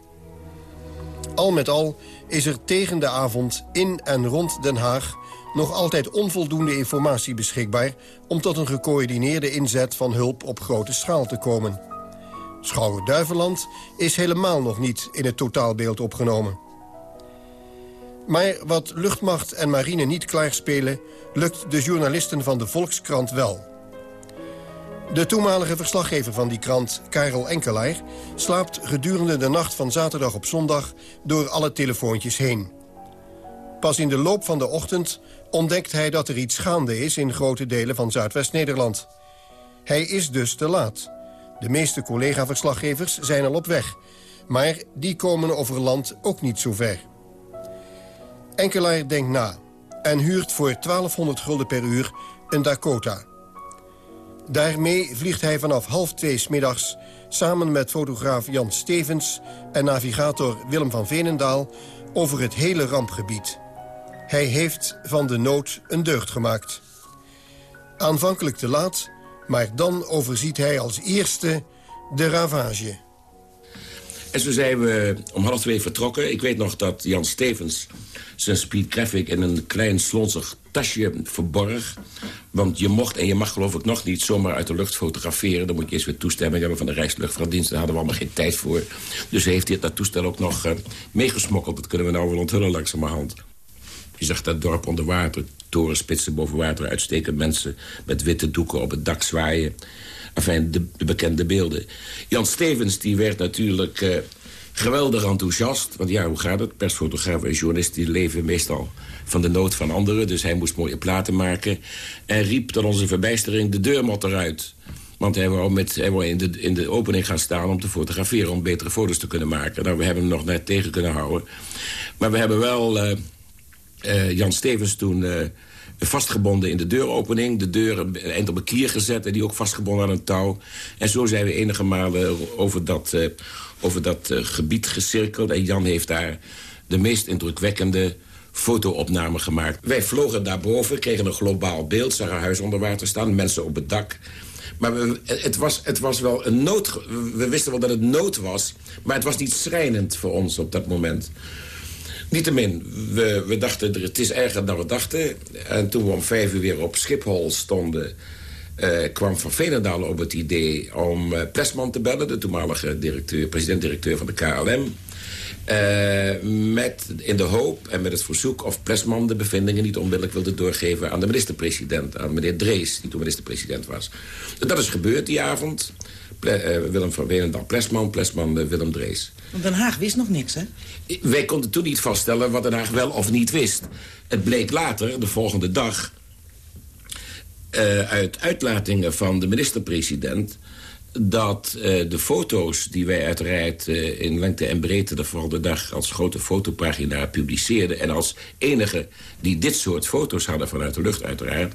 Al met al is er tegen de avond in en rond Den Haag nog altijd onvoldoende informatie beschikbaar... om tot een gecoördineerde inzet van hulp op grote schaal te komen. Schouwen-Duiveland is helemaal nog niet in het totaalbeeld opgenomen. Maar wat luchtmacht en marine niet klaarspelen... lukt de journalisten van de Volkskrant wel. De toenmalige verslaggever van die krant, Karel Enkelaar... slaapt gedurende de nacht van zaterdag op zondag door alle telefoontjes heen. Pas in de loop van de ochtend ontdekt hij dat er iets gaande is... in grote delen van Zuidwest-Nederland. Hij is dus te laat. De meeste collega-verslaggevers zijn al op weg. Maar die komen over land ook niet zo ver. Enkelaar denkt na en huurt voor 1200 gulden per uur een Dakota. Daarmee vliegt hij vanaf half twee smiddags... samen met fotograaf Jan Stevens en navigator Willem van Venendaal... over het hele rampgebied. Hij heeft van de nood een deugd gemaakt. Aanvankelijk te laat, maar dan overziet hij als eerste de ravage. En zo zijn we om half twee vertrokken. Ik weet nog dat Jan Stevens zijn Speed Graphic in een klein slonsig tasje verborg. Want je mocht en je mag geloof ik nog niet zomaar uit de lucht fotograferen. Dan moet je eerst weer toestemming hebben van de Rijksluchtvaartdienst. Daar hadden we allemaal geen tijd voor. Dus heeft hij dat toestel ook nog uh, meegesmokkeld. Dat kunnen we nou wel onthullen langzamerhand. Je zag dat dorp onder water, torenspitsen boven water uitsteken... mensen met witte doeken op het dak zwaaien. Enfin, de, de bekende beelden. Jan Stevens die werd natuurlijk uh, geweldig enthousiast. Want ja, hoe gaat het? Persfotograaf en journalist leven meestal van de nood van anderen. Dus hij moest mooie platen maken. En riep tot onze verbijstering de deurmat eruit. Want hij wou, met, in, de, in de opening gaan staan om te fotograferen... om betere foto's te kunnen maken. Nou, we hebben hem nog net tegen kunnen houden. Maar we hebben wel... Uh, Jan Stevens toen uh, vastgebonden in de deuropening. De deur eind op een kier gezet en die ook vastgebonden aan een touw. En zo zijn we enige malen over dat, uh, over dat gebied gecirkeld. En Jan heeft daar de meest indrukwekkende fotoopname gemaakt. Wij vlogen daarboven, kregen een globaal beeld, zagen huis onder water staan, mensen op het dak. Maar het, was, het was wel een nood. We wisten wel dat het nood was, maar het was niet schrijnend voor ons op dat moment. Niettemin, we, we dachten, het is erger dan we dachten. En toen we om vijf uur weer op Schiphol stonden... Uh, kwam Van Veenendaal op het idee om uh, Plesman te bellen... de toenmalige directeur, president-directeur van de KLM... Eh, met, in de hoop en met het verzoek of Plesman de bevindingen niet onmiddellijk wilde doorgeven aan de minister-president, aan meneer Drees, die toen minister-president was. Dat is gebeurd die avond. Willem van Weenendaal Plesman, Plesman Willem Drees. Den Haag wist nog niks, hè? Wij konden toen niet vaststellen wat Den Haag wel of niet wist. Het bleek later, de volgende dag... Uh, uit uitlatingen van de minister-president dat uh, de foto's die wij uiteraard uh, in lengte en breedte de volgende dag als grote fotopagina publiceerden... en als enige die dit soort foto's hadden vanuit de lucht uiteraard...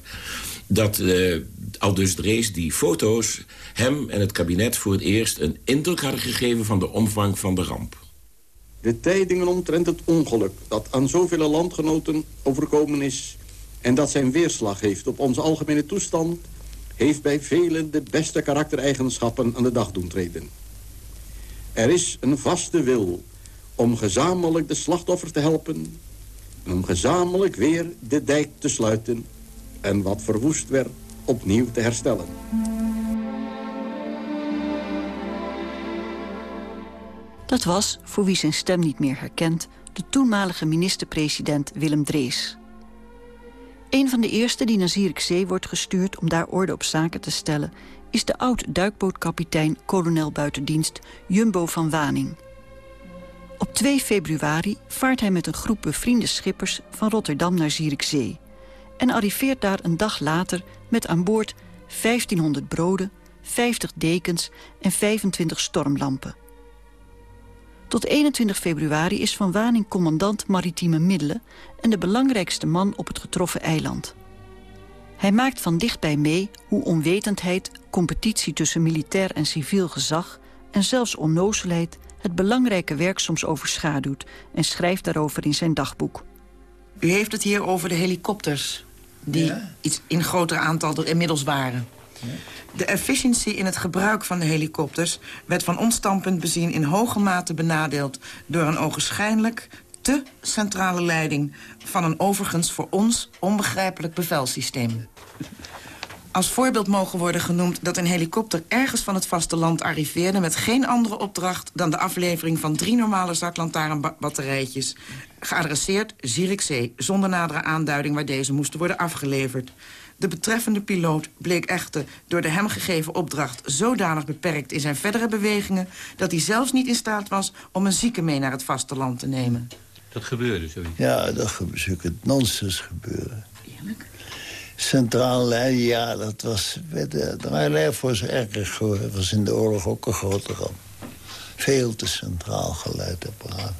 dat uh, Aldus Drees die foto's hem en het kabinet voor het eerst een indruk hadden gegeven van de omvang van de ramp. De tijdingen omtrent het ongeluk dat aan zoveel landgenoten overkomen is... en dat zijn weerslag heeft op onze algemene toestand heeft bij velen de beste karaktereigenschappen aan de dag doen treden. Er is een vaste wil om gezamenlijk de slachtoffer te helpen... om gezamenlijk weer de dijk te sluiten... en wat verwoest werd opnieuw te herstellen. Dat was, voor wie zijn stem niet meer herkent... de toenmalige minister-president Willem Drees... Een van de eerste die naar Zierikzee wordt gestuurd om daar orde op zaken te stellen... is de oud-duikbootkapitein kolonel buitendienst Jumbo van Waning. Op 2 februari vaart hij met een groep bevriende schippers van Rotterdam naar Zierikzee... en arriveert daar een dag later met aan boord 1500 broden, 50 dekens en 25 stormlampen. Tot 21 februari is Van Waning commandant maritieme middelen... en de belangrijkste man op het getroffen eiland. Hij maakt van dichtbij mee hoe onwetendheid, competitie tussen militair en civiel gezag... en zelfs onnozelheid het belangrijke werk soms overschaduwt... en schrijft daarover in zijn dagboek. U heeft het hier over de helikopters... die iets in groter aantal er inmiddels waren. De efficiëntie in het gebruik van de helikopters... werd van ons standpunt bezien in hoge mate benadeeld... door een ogenschijnlijk te centrale leiding... van een overigens voor ons onbegrijpelijk bevelsysteem. Als voorbeeld mogen worden genoemd dat een helikopter ergens van het vasteland arriveerde... met geen andere opdracht dan de aflevering van drie normale zaklantaarnbatterijtjes... geadresseerd Zierikzee, zonder nadere aanduiding waar deze moesten worden afgeleverd. De betreffende piloot bleek echter door de hem gegeven opdracht... zodanig beperkt in zijn verdere bewegingen... dat hij zelfs niet in staat was om een zieke mee naar het vasteland te nemen. Dat gebeurde zoiets? Ja, dat gebeurde zulke nonsens gebeuren. Eerlijk? Centraal lijn, ja, dat was... De, de Air Force erg was in de oorlog ook een grote ramp. Veel te centraal geluidapparaat.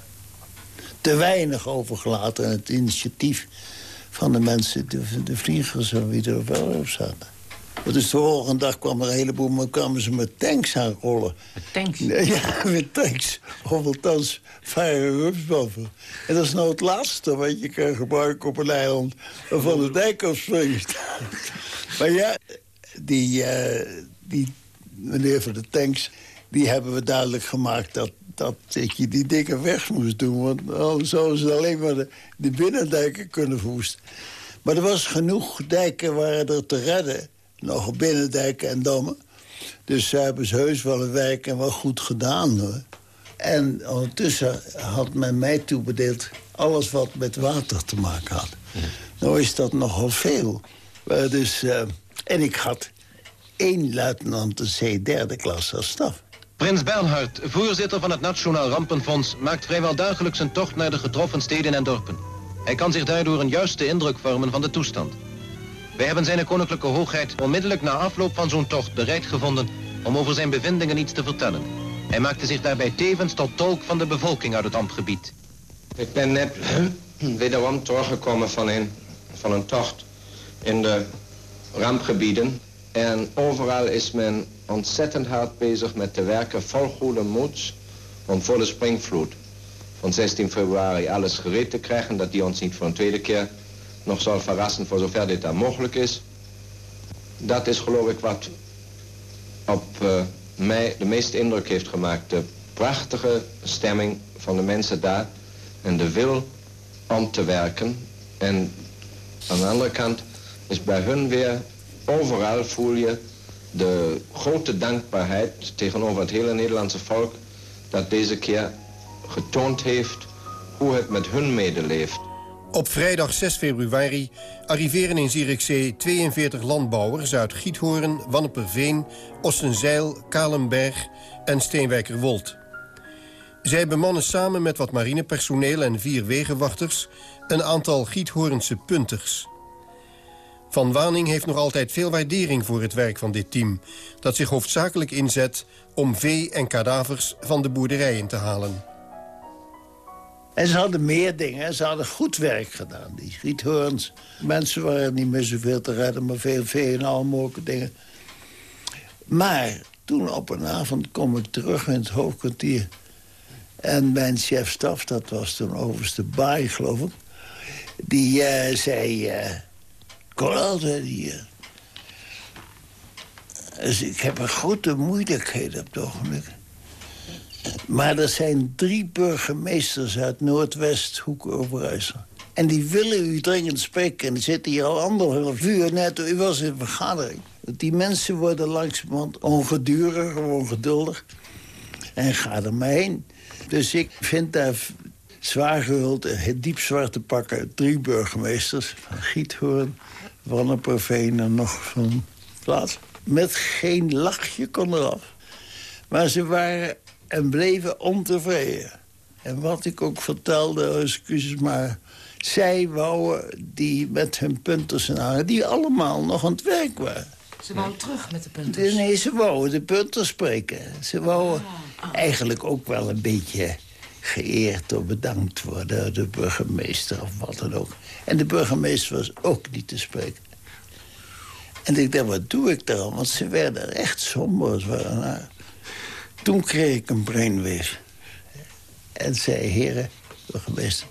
Te weinig overgelaten aan het initiatief van de mensen, de, de vliegers en wie er wel op zaten. Dus de volgende dag kwam er een heleboel, maar kwamen ze met tanks aanrollen. Met tanks? [LAUGHS] Ja, met tanks. Of althans, fire boven. En dat is nou het laatste wat je kan gebruiken op een eiland... waarvan de dijk afspringt. [LAUGHS] maar ja, die, uh, die meneer van de tanks... die hebben we duidelijk gemaakt dat, dat je die dingen weg moest doen. Want dan zouden ze alleen maar de, de binnendijken kunnen verwoesten. Maar er was genoeg dijken waren er te redden nog binnendijken en dammen. Dus ze hebben ze heus wel een werk en wel goed gedaan. Hoor. En ondertussen had men mij toebedeeld alles wat met water te maken had. Nou is dat nogal veel. dus, uh, en ik had één luitenant de C derde klas als staf. Prins Bernhard, voorzitter van het Nationaal Rampenfonds... maakt vrijwel dagelijks een tocht naar de getroffen steden en dorpen. Hij kan zich daardoor een juiste indruk vormen van de toestand. Wij hebben zijn koninklijke hoogheid onmiddellijk na afloop van zo'n tocht bereid gevonden om over zijn bevindingen iets te vertellen. Hij maakte zich daarbij tevens tot tolk van de bevolking uit het ambtgebied. Ik ben net [CLEARS THROAT] wederom teruggekomen van een, van een tocht in de rampgebieden. En overal is men ontzettend hard bezig met te werken vol goede moed om voor de springvloed van 16 februari alles gereed te krijgen, dat die ons niet voor een tweede keer nog zal verrassen voor zover dit dan mogelijk is. Dat is geloof ik wat op uh, mij de meeste indruk heeft gemaakt. De prachtige stemming van de mensen daar en de wil om te werken. En aan de andere kant is bij hun weer, overal voel je de grote dankbaarheid tegenover het hele Nederlandse volk dat deze keer getoond heeft hoe het met hun medeleeft. Op vrijdag 6 februari arriveren in Zierikzee 42 landbouwers uit Giethoorn, Wanneperveen, Ossenzeil, Kalenberg en Steenwijkerwold. Zij bemannen samen met wat marinepersoneel en vier wegenwachters een aantal Giethoornse punters. Van Waning heeft nog altijd veel waardering voor het werk van dit team... dat zich hoofdzakelijk inzet om vee en kadavers van de boerderijen te halen. En ze hadden meer dingen. Ze hadden goed werk gedaan, die Giethoorns. Mensen waren niet meer zoveel te redden, maar veel vee en al mogelijke dingen. Maar toen op een avond kom ik terug in het hoofdkwartier. En mijn chef-staf, dat was toen overste Baai, geloof ik... die uh, zei... Uh, hier. Dus ik heb een grote moeilijkheid op het ogenblik. Maar er zijn drie burgemeesters uit Noordwesthoek Overijssel. En die willen u dringend spreken. En die zitten hier al anderhalf uur net. U was in vergadering. Die mensen worden langzamerhand ongedurig, ongeduldig. En ga er maar heen. Dus ik vind daar zwaar gehuld, diepzwarte pakken... drie burgemeesters van Giethoorn, Wanneperveen en nog van plaats. Met geen lachje kon eraf. Maar ze waren en bleven ontevreden. En wat ik ook vertelde, excuses maar... zij wouden die met hun punters en die allemaal nog aan het werk waren. Ze wouden terug met de punters? Nee, ze wouden de punters spreken. Ze wouden ah. eigenlijk ook wel een beetje geëerd of bedankt worden... door de burgemeester of wat dan ook. En de burgemeester was ook niet te spreken. En ik dacht, wat doe ik dan? Want ze werden echt somber. Nou, toen kreeg ik een brainwave. En zei, heren, burgemeester...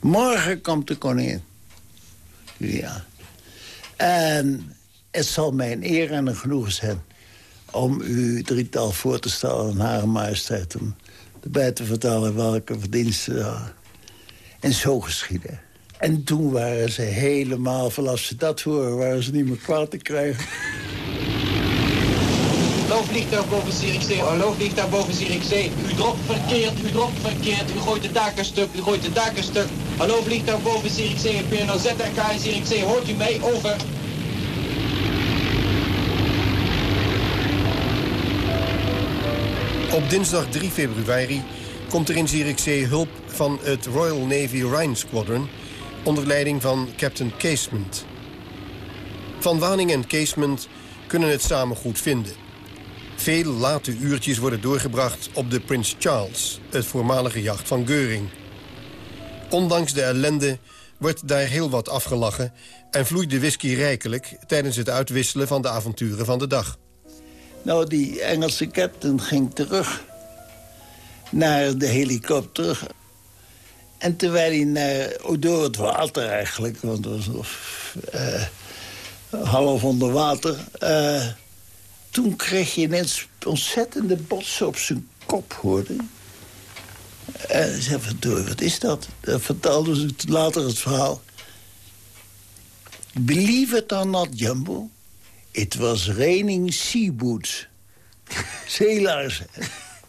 morgen komt de koningin. Ja. En het zal mij een eer en een genoegen zijn... om u drietal voor te stellen aan Hare Majesteit... om erbij te vertellen welke verdiensten... En zo geschieden. En toen waren ze helemaal, vanaf ze dat horen... waren ze niet meer kwaad te krijgen. Hallo vliegtuig boven Zierikzee, hallo vliegtuig boven Zierikzee. U dropt verkeerd, u dropt verkeerd, u gooit de daken stuk, u gooit de daken stuk. Hallo vliegtuig boven Zierikzee, PNO ZRK in Zierikzee, hoort u mij? Over. Op dinsdag 3 februari komt er in Zierikzee hulp van het Royal Navy Rhine Squadron... onder leiding van Captain Casement. Van Waning en Casement kunnen het samen goed vinden. Veel late uurtjes worden doorgebracht op de Prince Charles... het voormalige jacht van Geuring. Ondanks de ellende wordt daar heel wat afgelachen... en vloeit de whisky rijkelijk tijdens het uitwisselen van de avonturen van de dag. Nou, die Engelse captain ging terug naar de helikopter. En terwijl hij naar, door het water eigenlijk, want het was uh, half onder water... Uh, toen kreeg je ineens ontzettende botsen op zijn kop, hoorde. En hij zei, van, wat is dat? Dan vertelde ze later het verhaal. Believe it or not, Jumbo. It was raining sea boots. [LAUGHS] Zeelaarzen.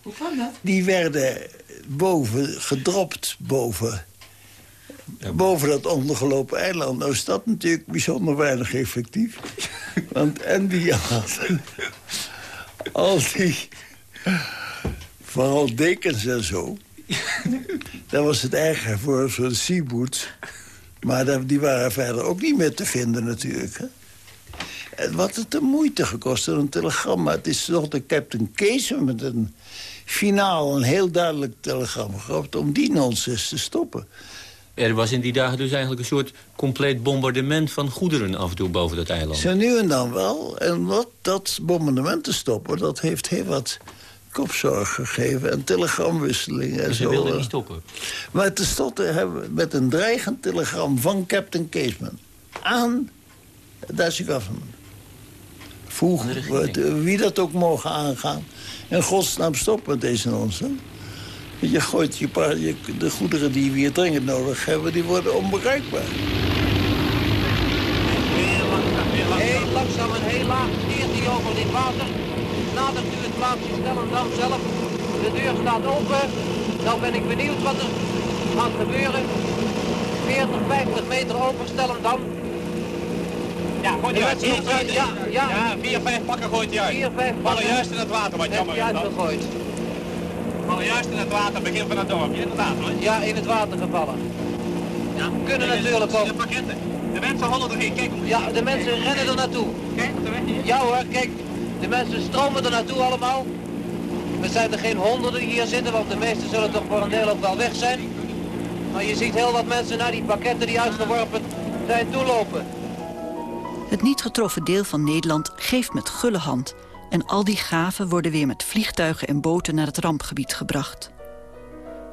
Hoe kwam dat? Die werden boven, gedropt boven, boven dat ondergelopen eiland. Nou is dat natuurlijk bijzonder weinig effectief. [LAUGHS] Want en die had [LAUGHS] al die, vooral dekens en zo... dat was het erger voor zo'n seaboots. Maar die waren verder ook niet meer te vinden natuurlijk. Hè? wat het de moeite gekost een telegram. Maar het is toch de Captain Kees met een finaal, een heel duidelijk telegram gehad... om die nonsens te stoppen. Er was in die dagen dus eigenlijk een soort compleet bombardement van goederen af en toe boven dat eiland. Zo nu en dan wel. En wat dat bombardement te stoppen, dat heeft heel wat kopzorg gegeven en telegramwisselingen. En zo. ze wilden niet stoppen? Maar tenslotte hebben we met een dreigend telegram van Captain Caseman aan Duitse government vroeg wie dat ook mogen aangaan. In godsnaam stop met deze nonsens. Je gooit je, paar, je de goederen die we hier dringend nodig hebben, die worden onbereikbaar. Heel langzaam, heel langzaam en heel laag steert hij over dit water. Nadat u het plaatsje dan zelf. De deur staat open. Dan ben ik benieuwd wat er gaat gebeuren. 40, 50 meter open dan. Ja, gooit hij uit. Ja, ja. ja, vier, vijf pakken gooit hij uit. Vier, vijf pakken. juist in het water, wat jammer is gegooid. Juist in het water, begin van het dorpje, inderdaad hoor. Ja, in het water gevallen. Ja, kunnen natuurlijk ook. De pakketten. De mensen hollen erheen, kijk. Ja, de mensen rennen er naartoe. Kijk, op de weg hier. Ja hoor, kijk. De mensen stromen er naartoe allemaal. Er zijn er geen honderden hier zitten, want de meesten zullen toch voor een deel ook wel weg zijn. Maar je ziet heel wat mensen naar die pakketten die uitgeworpen zijn toelopen. Het niet getroffen deel van Nederland geeft met gulle hand... en al die gaven worden weer met vliegtuigen en boten naar het rampgebied gebracht.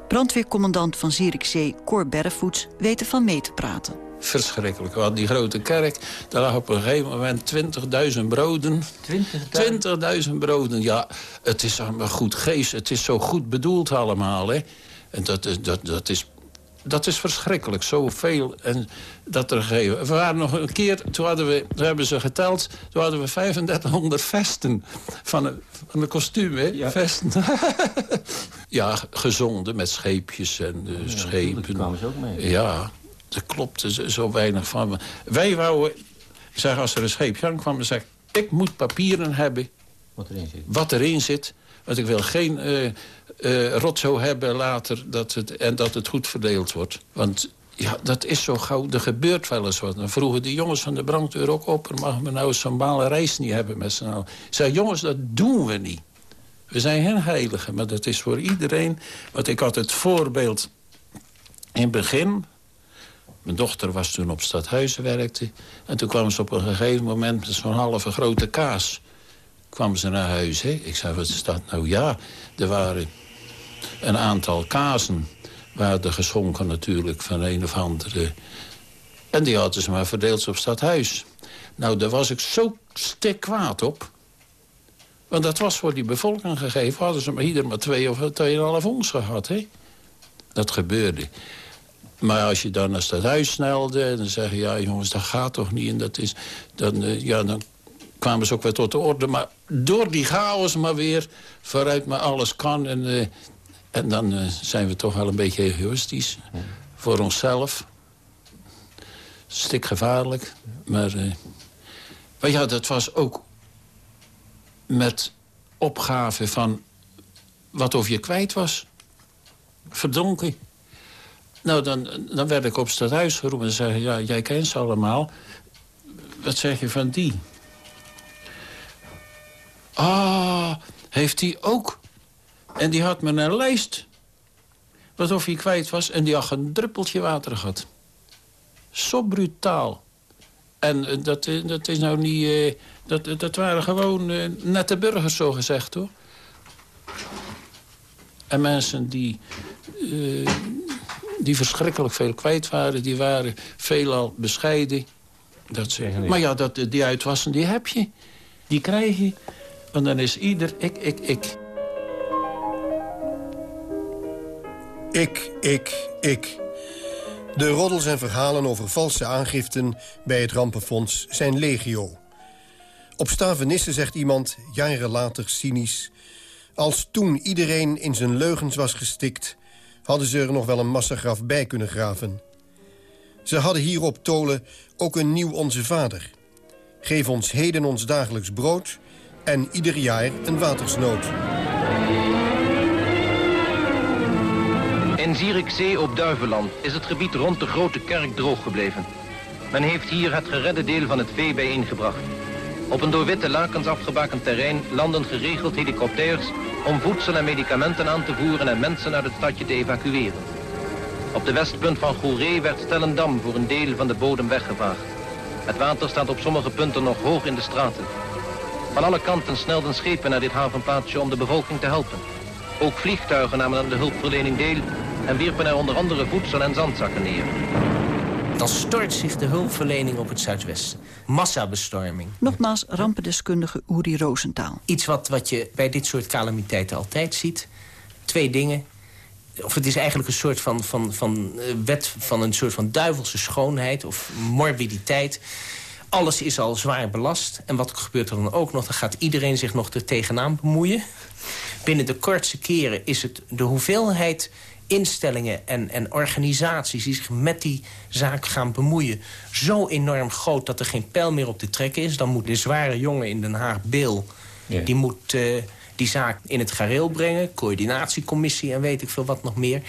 Brandweercommandant van Zierikzee, Cor Berrevoets, weet van mee te praten. Verschrikkelijk. We hadden die grote kerk. Daar lag op een gegeven moment 20.000 broden. 20.000 broden, ja. Het is allemaal goed geest. Het is zo goed bedoeld allemaal, hè. En dat, dat, dat is dat is verschrikkelijk, zoveel. En dat er gegeven. We waren nog een keer, toen, hadden we, toen hebben ze geteld... toen hadden we 3500 vesten van een, van een kostuum, hè? Ja. Vesten. [LAUGHS] ja, gezonde met scheepjes en uh, ja, schepen. Daar kwamen ze ook mee. Ja, er klopte zo weinig van. Wij wouden, zeg, als er een scheepje aankwam... dan zeg ik moet papieren hebben... Wat erin zit. Wat erin zit. Want ik wil geen... Uh, uh, rotzo hebben later dat het, en dat het goed verdeeld wordt. Want ja, dat is zo gauw. Er gebeurt wel eens wat. Dan vroegen de jongens van de brandweer ook op... mag me nou zo'n reis niet hebben met z'n allen. Ik zei, jongens, dat doen we niet. We zijn geen heiligen, maar dat is voor iedereen. Want ik had het voorbeeld in het begin... Mijn dochter was toen op stadhuizen werkte. En toen kwam ze op een gegeven moment met zo'n halve grote kaas. kwam ze naar huis. Hè? Ik zei, wat is dat nou? Ja, er waren een aantal kazen. Waren geschonken natuurlijk van een of andere. En die hadden ze maar verdeeld op stadhuis. Nou, daar was ik zo stik kwaad op. Want dat was voor die bevolking gegeven. Hadden ze maar ieder maar twee of tweeënhalf ons gehad, hè? Dat gebeurde. Maar als je dan naar het huis snelde... en dan zeggen ja jongens, dat gaat toch niet. En dat is, dan, uh, ja, dan kwamen ze ook weer tot de orde. Maar door die chaos maar weer vooruit maar alles kan. En, uh, en dan uh, zijn we toch wel een beetje egoïstisch. Voor onszelf. Stikgevaarlijk. Maar, maar ja, dat was ook met opgave van wat of je kwijt was. Verdronken. Nou, dan, dan werd ik op stadhuis geroepen en zeggen... ja, jij kent ze allemaal. Wat zeg je van die? Ah, heeft die ook? En die had me een lijst. Wat of hij kwijt was. En die had een druppeltje water gehad. Zo brutaal. En dat, uh, dat is nou niet... Uh, dat, dat waren gewoon nette burgers, zo gezegd, hoor. En mensen die die verschrikkelijk veel kwijt waren. Die waren veelal bescheiden. Dat ze, maar ja, dat, die uitwassen, die heb je. Die krijg je. En dan is ieder ik, ik, ik. Ik, ik, ik. De roddels en verhalen over valse aangiften bij het Rampenfonds zijn legio. Op Stavenissen zegt iemand, jaren later cynisch... als toen iedereen in zijn leugens was gestikt hadden ze er nog wel een massagraf bij kunnen graven. Ze hadden hier op Tolen ook een nieuw Onze Vader. Geef ons heden ons dagelijks brood en ieder jaar een watersnood. In Zierikzee op Duiveland is het gebied rond de grote kerk droog gebleven. Men heeft hier het geredde deel van het vee bijeengebracht. Op een door witte lakens afgebakend terrein landen geregeld helikopters om voedsel en medicamenten aan te voeren en mensen uit het stadje te evacueren. Op de westpunt van Goeree werd Stellendam voor een deel van de bodem weggevaagd. Het water staat op sommige punten nog hoog in de straten. Van alle kanten snelden schepen naar dit havenplaatsje om de bevolking te helpen. Ook vliegtuigen namen aan de hulpverlening deel en wierpen er onder andere voedsel en zandzakken neer dan stort zich de hulpverlening op het zuidwesten. Massabestorming. Nogmaals rampendeskundige Uri Roosentaal. Iets wat, wat je bij dit soort calamiteiten altijd ziet. Twee dingen. Of het is eigenlijk een soort van, van, van uh, wet van een soort van duivelse schoonheid of morbiditeit. Alles is al zwaar belast. En wat gebeurt er dan ook nog? Dan gaat iedereen zich nog er tegenaan bemoeien. Binnen de kortste keren is het de hoeveelheid instellingen en, en organisaties die zich met die zaak gaan bemoeien... zo enorm groot dat er geen pijl meer op te trekken is... dan moet de zware jongen in Den Haag, Bill... die moet uh, die zaak in het gareel brengen. Coördinatiecommissie en weet ik veel wat nog meer.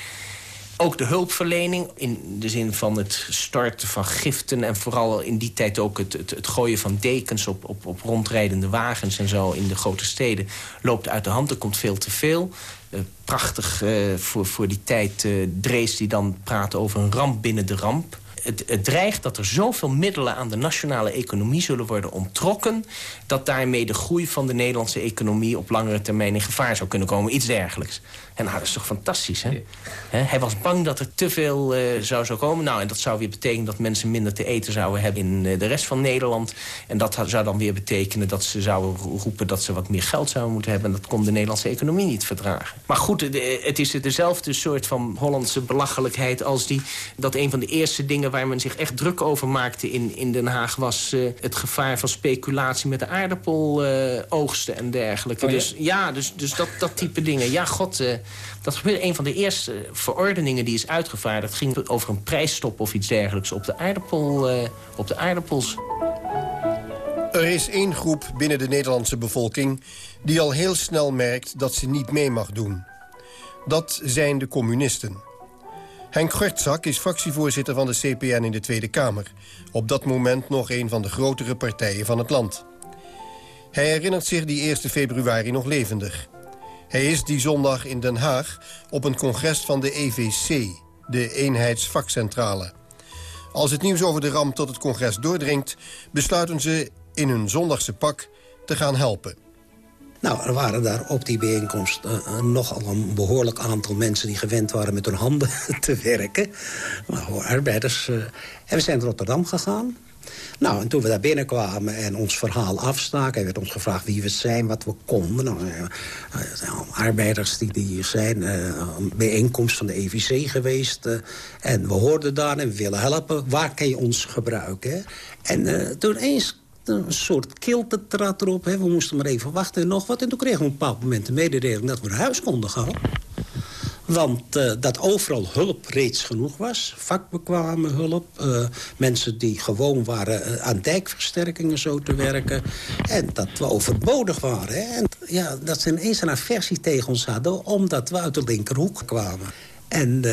Ook de hulpverlening, in de zin van het storten van giften... en vooral in die tijd ook het, het, het gooien van dekens op, op, op rondrijdende wagens en zo... in de grote steden, loopt uit de hand. Er komt veel te veel. Uh, prachtig uh, voor, voor die tijd uh, Drees die dan praat over een ramp binnen de ramp. Het, het, dreigt dat er zoveel middelen aan de nationale economie zullen worden onttrokken... dat daarmee de groei van de Nederlandse economie op langere termijn in gevaar zou kunnen komen. Iets dergelijks. En nou, dat is toch fantastisch, hè? Hij was bang dat er te veel uh, zou, zou komen. Nou, en dat zou weer betekenen dat mensen minder te eten zouden hebben in uh, de rest van Nederland. En dat zou dan weer betekenen dat ze zouden roepen dat ze wat meer geld zouden moeten hebben. En dat kon de Nederlandse economie niet verdragen. Maar goed, het is dezelfde soort van Hollandse belachelijkheid als die... dat een van de eerste dingen waar men zich echt druk over maakte in, in Den Haag... was uh, het gevaar van speculatie met de aardappeloogsten en dergelijke. Oh, ja? Dus ja, dus, dus dat, dat type dingen. Ja, god... Dat gebeurde een van de eerste verordeningen die is uitgevaardigd... ging over een prijsstop of iets dergelijks op de, aardappel, uh, op de aardappels. Er is één groep binnen de Nederlandse bevolking... die al heel snel merkt dat ze niet mee mag doen. Dat zijn de communisten. Henk Gortzak is fractievoorzitter van de CPN in de Tweede Kamer. Op dat moment nog een van de grotere partijen van het land. Hij herinnert zich die 1 februari nog levendig. Hij is die zondag in Den Haag op een congres van de EVC, de Eenheidsvakcentrale. Als het nieuws over de ramp tot het congres doordringt... besluiten ze in hun zondagse pak te gaan helpen. Nou, er waren daar op die bijeenkomst uh, nogal een behoorlijk aantal mensen... die gewend waren met hun handen [LAUGHS] te werken. Arbeiders. Uh, en we zijn naar Rotterdam gegaan. Nou, en toen we daar binnenkwamen en ons verhaal afstaken... werd ons gevraagd wie we zijn, wat we konden. Nou, arbeiders die, die zijn een bijeenkomst van de EVC geweest. en we hoorden daar en we willen helpen. Waar kan je ons gebruiken? En toen eens een soort kilte trad erop. Hè. We moesten maar even wachten en nog wat. En toen kregen we op een bepaald moment de mededeling dat we naar huis konden gaan. Want uh, dat overal hulp reeds genoeg was. Vakbekwame hulp. Uh, mensen die gewoon waren uh, aan dijkversterkingen zo te werken. En dat we overbodig waren. Hè. En ja, dat ze ineens een aversie tegen ons hadden... omdat we uit de linkerhoek kwamen. En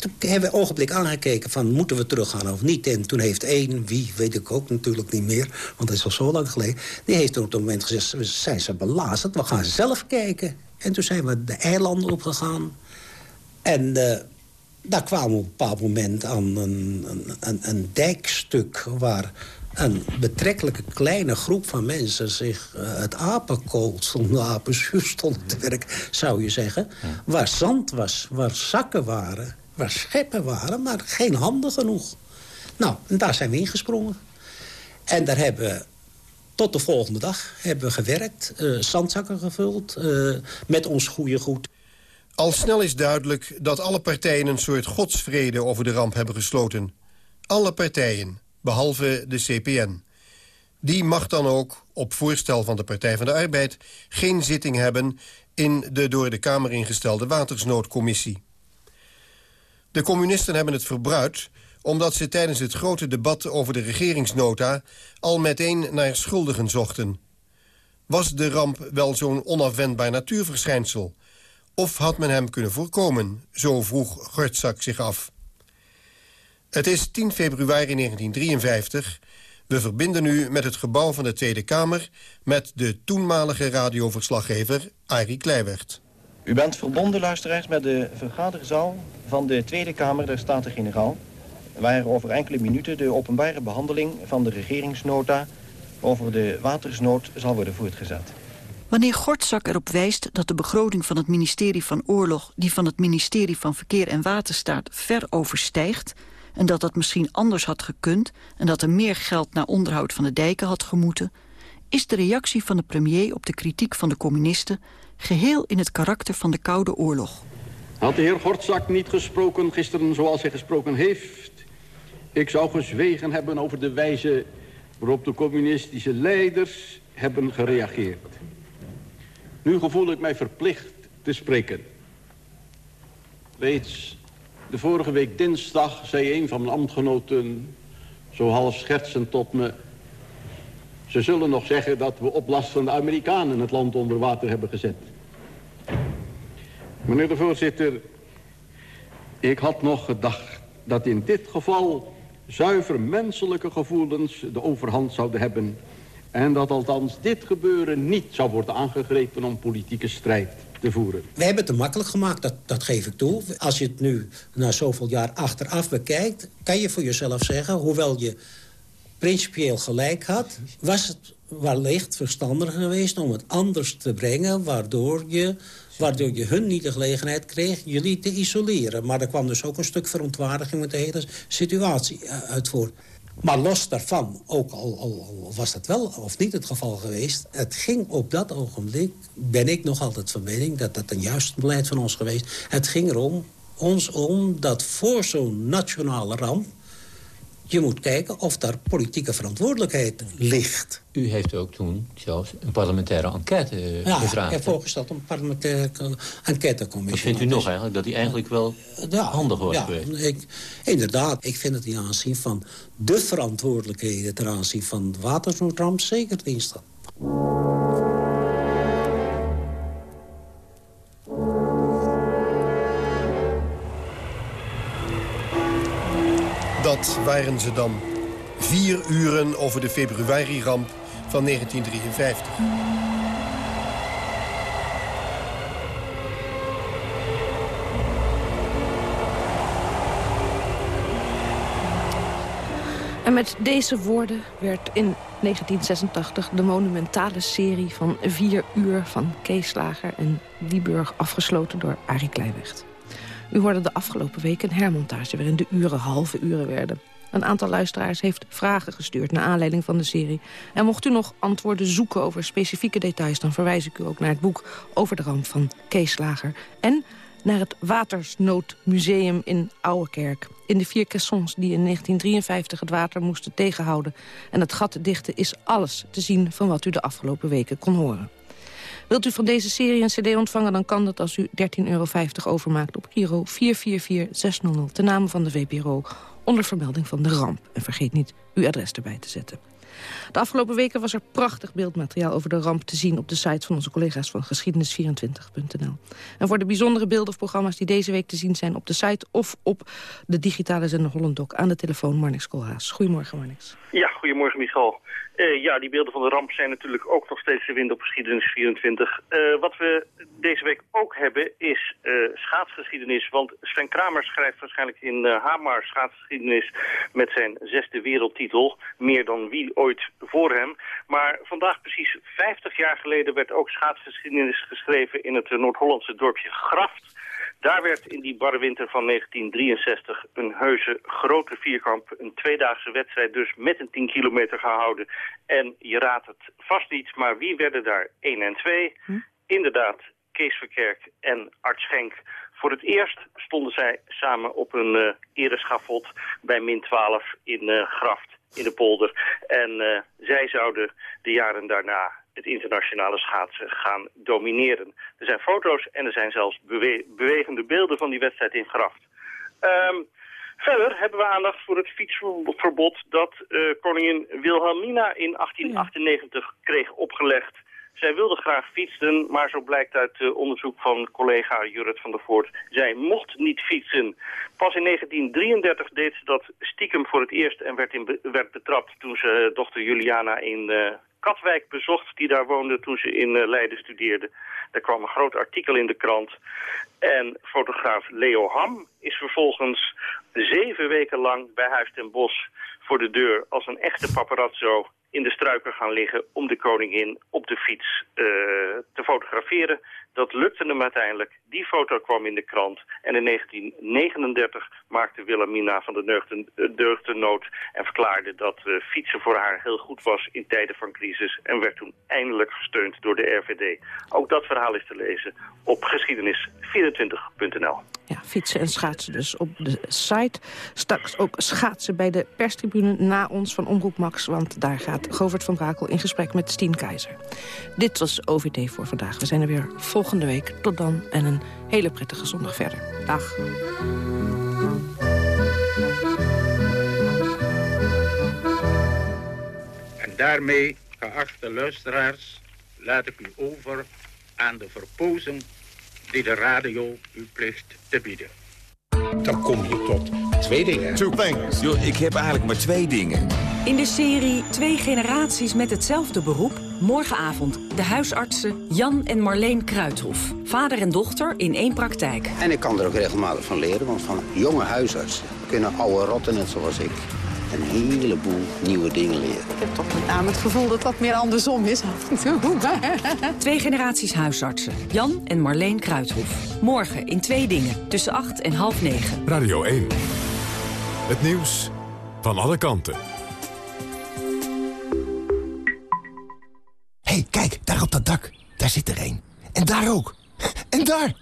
toen hebben we een ogenblik aangekeken van moeten we teruggaan of niet. En toen heeft één, wie, weet ik ook natuurlijk niet meer... want dat is al zo lang geleden... die heeft toen op dat moment gezegd, we zijn ze belazerd, we gaan zelf kijken. En toen zijn we de eilanden opgegaan. En uh, daar kwamen we op een bepaald moment aan een, een, een dijkstuk... waar een betrekkelijke kleine groep van mensen zich uh, het apenkool stonden, apenzuur stonden te werk, zou je zeggen. Waar zand was, waar zakken waren waar scheppen waren, maar geen handen genoeg. Nou, en daar zijn we ingesprongen. En daar hebben we tot de volgende dag hebben we gewerkt, uh, zandzakken gevuld, uh, met ons goede goed. Al snel is duidelijk dat alle partijen een soort godsvrede over de ramp hebben gesloten. Alle partijen, behalve de CPN. Die mag dan ook, op voorstel van de Partij van de Arbeid... geen zitting hebben in de door de Kamer ingestelde watersnoodcommissie. De communisten hebben het verbruikt omdat ze tijdens het grote debat over de regeringsnota... al meteen naar schuldigen zochten. Was de ramp wel zo'n onafwendbaar natuurverschijnsel? Of had men hem kunnen voorkomen? Zo vroeg Gortzak zich af. Het is 10 februari 1953. We verbinden nu met het gebouw van de Tweede Kamer... met de toenmalige radioverslaggever Arie Kleiwert. U bent verbonden, luisteraars, met de vergaderzaal van de Tweede Kamer der Staten-Generaal... waar over enkele minuten de openbare behandeling van de regeringsnota... over de watersnood zal worden voortgezet. Wanneer Gortzak erop wijst dat de begroting van het ministerie van Oorlog... die van het ministerie van Verkeer en Waterstaat ver overstijgt... en dat dat misschien anders had gekund... en dat er meer geld naar onderhoud van de dijken had gemoeten... is de reactie van de premier op de kritiek van de communisten geheel in het karakter van de Koude Oorlog. Had de heer Gortzak niet gesproken gisteren zoals hij gesproken heeft... ik zou gezwegen hebben over de wijze waarop de communistische leiders hebben gereageerd. Nu gevoel ik mij verplicht te spreken. Reeds de vorige week dinsdag zei een van mijn ambtgenoten... zo half schertsend tot me... Ze zullen nog zeggen dat we op last van de Amerikanen het land onder water hebben gezet. Meneer de voorzitter, ik had nog gedacht dat in dit geval zuiver menselijke gevoelens de overhand zouden hebben. En dat althans dit gebeuren niet zou worden aangegrepen om politieke strijd te voeren. We hebben het te makkelijk gemaakt, dat, dat geef ik toe. Als je het nu na zoveel jaar achteraf bekijkt... kan je voor jezelf zeggen, hoewel je principieel gelijk had... was het wellicht verstandiger geweest om het anders te brengen... waardoor je, waardoor je hun niet de gelegenheid kreeg jullie te isoleren. Maar er kwam dus ook een stuk verontwaardiging met de hele situatie eh, uit voort. Maar los daarvan, ook al, al, was dat wel of niet het geval geweest... het ging op dat ogenblik, ben ik nog altijd van mening... dat dat een juist beleid van ons geweest. Het ging erom, ons om, dat voor zo'n nationale ramp je moet kijken of daar politieke verantwoordelijkheid ligt. U heeft ook toen zelfs een parlementaire enquête uh, ja, gevraagd. ik heb voorgesteld een parlementaire enquêtecommissie. Wat vindt u nog eigenlijk? Dat die eigenlijk wel ja, handig was ja, geweest? Ik, inderdaad, ik vind het ten aanzien van de verantwoordelijkheden... ten aanzien van de watersnoodramp zeker dienst. Waren ze dan? Vier uren over de februari-ramp van 1953. En met deze woorden werd in 1986 de monumentale serie van vier uur van Keeslager en Dieburg afgesloten door Arie Kleiwecht. U hoorde de afgelopen week een hermontage waarin de uren halve uren werden. Een aantal luisteraars heeft vragen gestuurd naar aanleiding van de serie. En mocht u nog antwoorden zoeken over specifieke details... dan verwijs ik u ook naar het boek over de ramp van Kees Slager. En naar het Watersnoodmuseum in Ouwekerk. In de vier caissons die in 1953 het water moesten tegenhouden... en het gat dichten is alles te zien van wat u de afgelopen weken kon horen. Wilt u van deze serie een cd ontvangen, dan kan dat als u 13,50 euro overmaakt op Giro 444600, de naam van de VPRO, onder vermelding van de ramp. En vergeet niet uw adres erbij te zetten. De afgelopen weken was er prachtig beeldmateriaal over de ramp te zien... op de site van onze collega's van geschiedenis24.nl. En voor de bijzondere beelden of programma's die deze week te zien zijn... op de site of op de digitale zender Hollandok aan de telefoon Marnix Koolhaas. Goedemorgen, Marnix. Ja, goedemorgen, Michal. Uh, ja, die beelden van de ramp zijn natuurlijk ook nog steeds te vinden op Geschiedenis 24. Uh, wat we deze week ook hebben is uh, schaatsgeschiedenis. Want Sven Kramer schrijft waarschijnlijk in Hamar schaatsgeschiedenis met zijn zesde wereldtitel. Meer dan wie ooit voor hem. Maar vandaag precies 50 jaar geleden werd ook schaatsgeschiedenis geschreven in het Noord-Hollandse dorpje Graft. Daar werd in die barre winter van 1963 een heuse grote vierkamp, een tweedaagse wedstrijd dus met een 10 kilometer gehouden. En je raadt het vast niet, maar wie werden daar 1 en 2? Hm? Inderdaad, Kees Verkerk en Art Schenk. Voor het eerst stonden zij samen op een uh, ereschafot bij min 12 in uh, Graft in de polder. En uh, zij zouden de jaren daarna het internationale schaatsen gaan domineren. Er zijn foto's en er zijn zelfs bewe bewegende beelden van die wedstrijd in Graft. Um, verder hebben we aandacht voor het fietsverbod dat uh, koningin Wilhelmina in 1898 kreeg opgelegd. Zij wilde graag fietsen, maar zo blijkt uit uh, onderzoek van collega Jurrit van der Voort, zij mocht niet fietsen. Pas in 1933 deed ze dat stiekem voor het eerst en werd, in werd betrapt toen ze dochter Juliana in uh, Katwijk bezocht, die daar woonde toen ze in Leiden studeerde. Er kwam een groot artikel in de krant. En fotograaf Leo Ham is vervolgens zeven weken lang bij Huis ten Bos voor de deur als een echte paparazzo in de struiken gaan liggen om de koningin op de fiets uh, te fotograferen. Dat lukte hem uiteindelijk. Die foto kwam in de krant. En in 1939 maakte Wilhelmina van de deugdenood en verklaarde dat uh, fietsen voor haar heel goed was in tijden van crisis. En werd toen eindelijk gesteund door de RVD. Ook dat verhaal is te lezen op geschiedenis24.nl. Ja, fietsen en schaatsen dus op de site. Straks ook schaatsen bij de perstribune na ons van Omroep Max. Want daar gaat Govert van Brakel in gesprek met Stien Keizer. Dit was OVT voor vandaag. We zijn er weer volgende week. Tot dan en een hele prettige zondag verder. Dag. En daarmee, geachte luisteraars, laat ik u over aan de verpozen die de radio u plicht te bieden. Dan kom je tot twee dingen. Two things. Yo, ik heb eigenlijk maar twee dingen. In de serie Twee generaties met hetzelfde beroep... morgenavond de huisartsen Jan en Marleen Kruithof. Vader en dochter in één praktijk. En ik kan er ook regelmatig van leren, want van jonge huisartsen... kunnen oude rotten net zoals ik een heleboel nieuwe dingen leren. Ik heb toch met name het gevoel dat dat meer andersom is af en toe. Twee generaties huisartsen. Jan en Marleen Kruithof. Morgen in Twee Dingen. Tussen acht en half negen. Radio 1. Het nieuws van alle kanten. Hé, hey, kijk, daar op dat dak. Daar zit er één. En daar ook. En daar!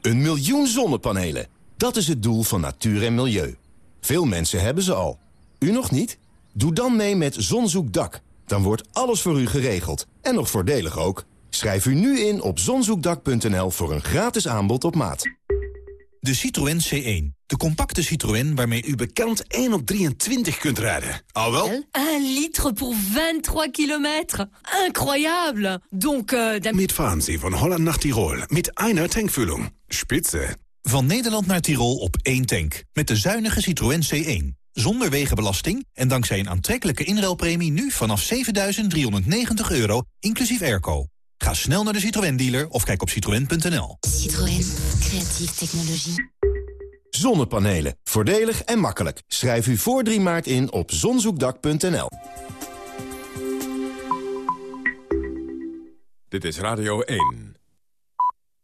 Een miljoen zonnepanelen. Dat is het doel van natuur en milieu. Veel mensen hebben ze al. U nog niet? Doe dan mee met Zonzoekdak. Dan wordt alles voor u geregeld. En nog voordelig ook. Schrijf u nu in op zonzoekdak.nl voor een gratis aanbod op maat. De Citroën C1. De compacte Citroën waarmee u bekend 1 op 23 kunt rijden. Al wel? 1 litre voor 23 kilometer. Incroyable. Donc, uh, Mitfahren Sie van Holland naar Tirol met einer tankvulling. Spitze. Van Nederland naar Tirol op één tank. Met de zuinige Citroën C1 zonder wegenbelasting en dankzij een aantrekkelijke inruilpremie nu vanaf 7.390 euro, inclusief airco. Ga snel naar de Citroën-dealer of kijk op citroën.nl. Citroën. Creatieve technologie. Zonnepanelen. Voordelig en makkelijk. Schrijf u voor 3 maart in op zonzoekdak.nl. Dit is Radio 1.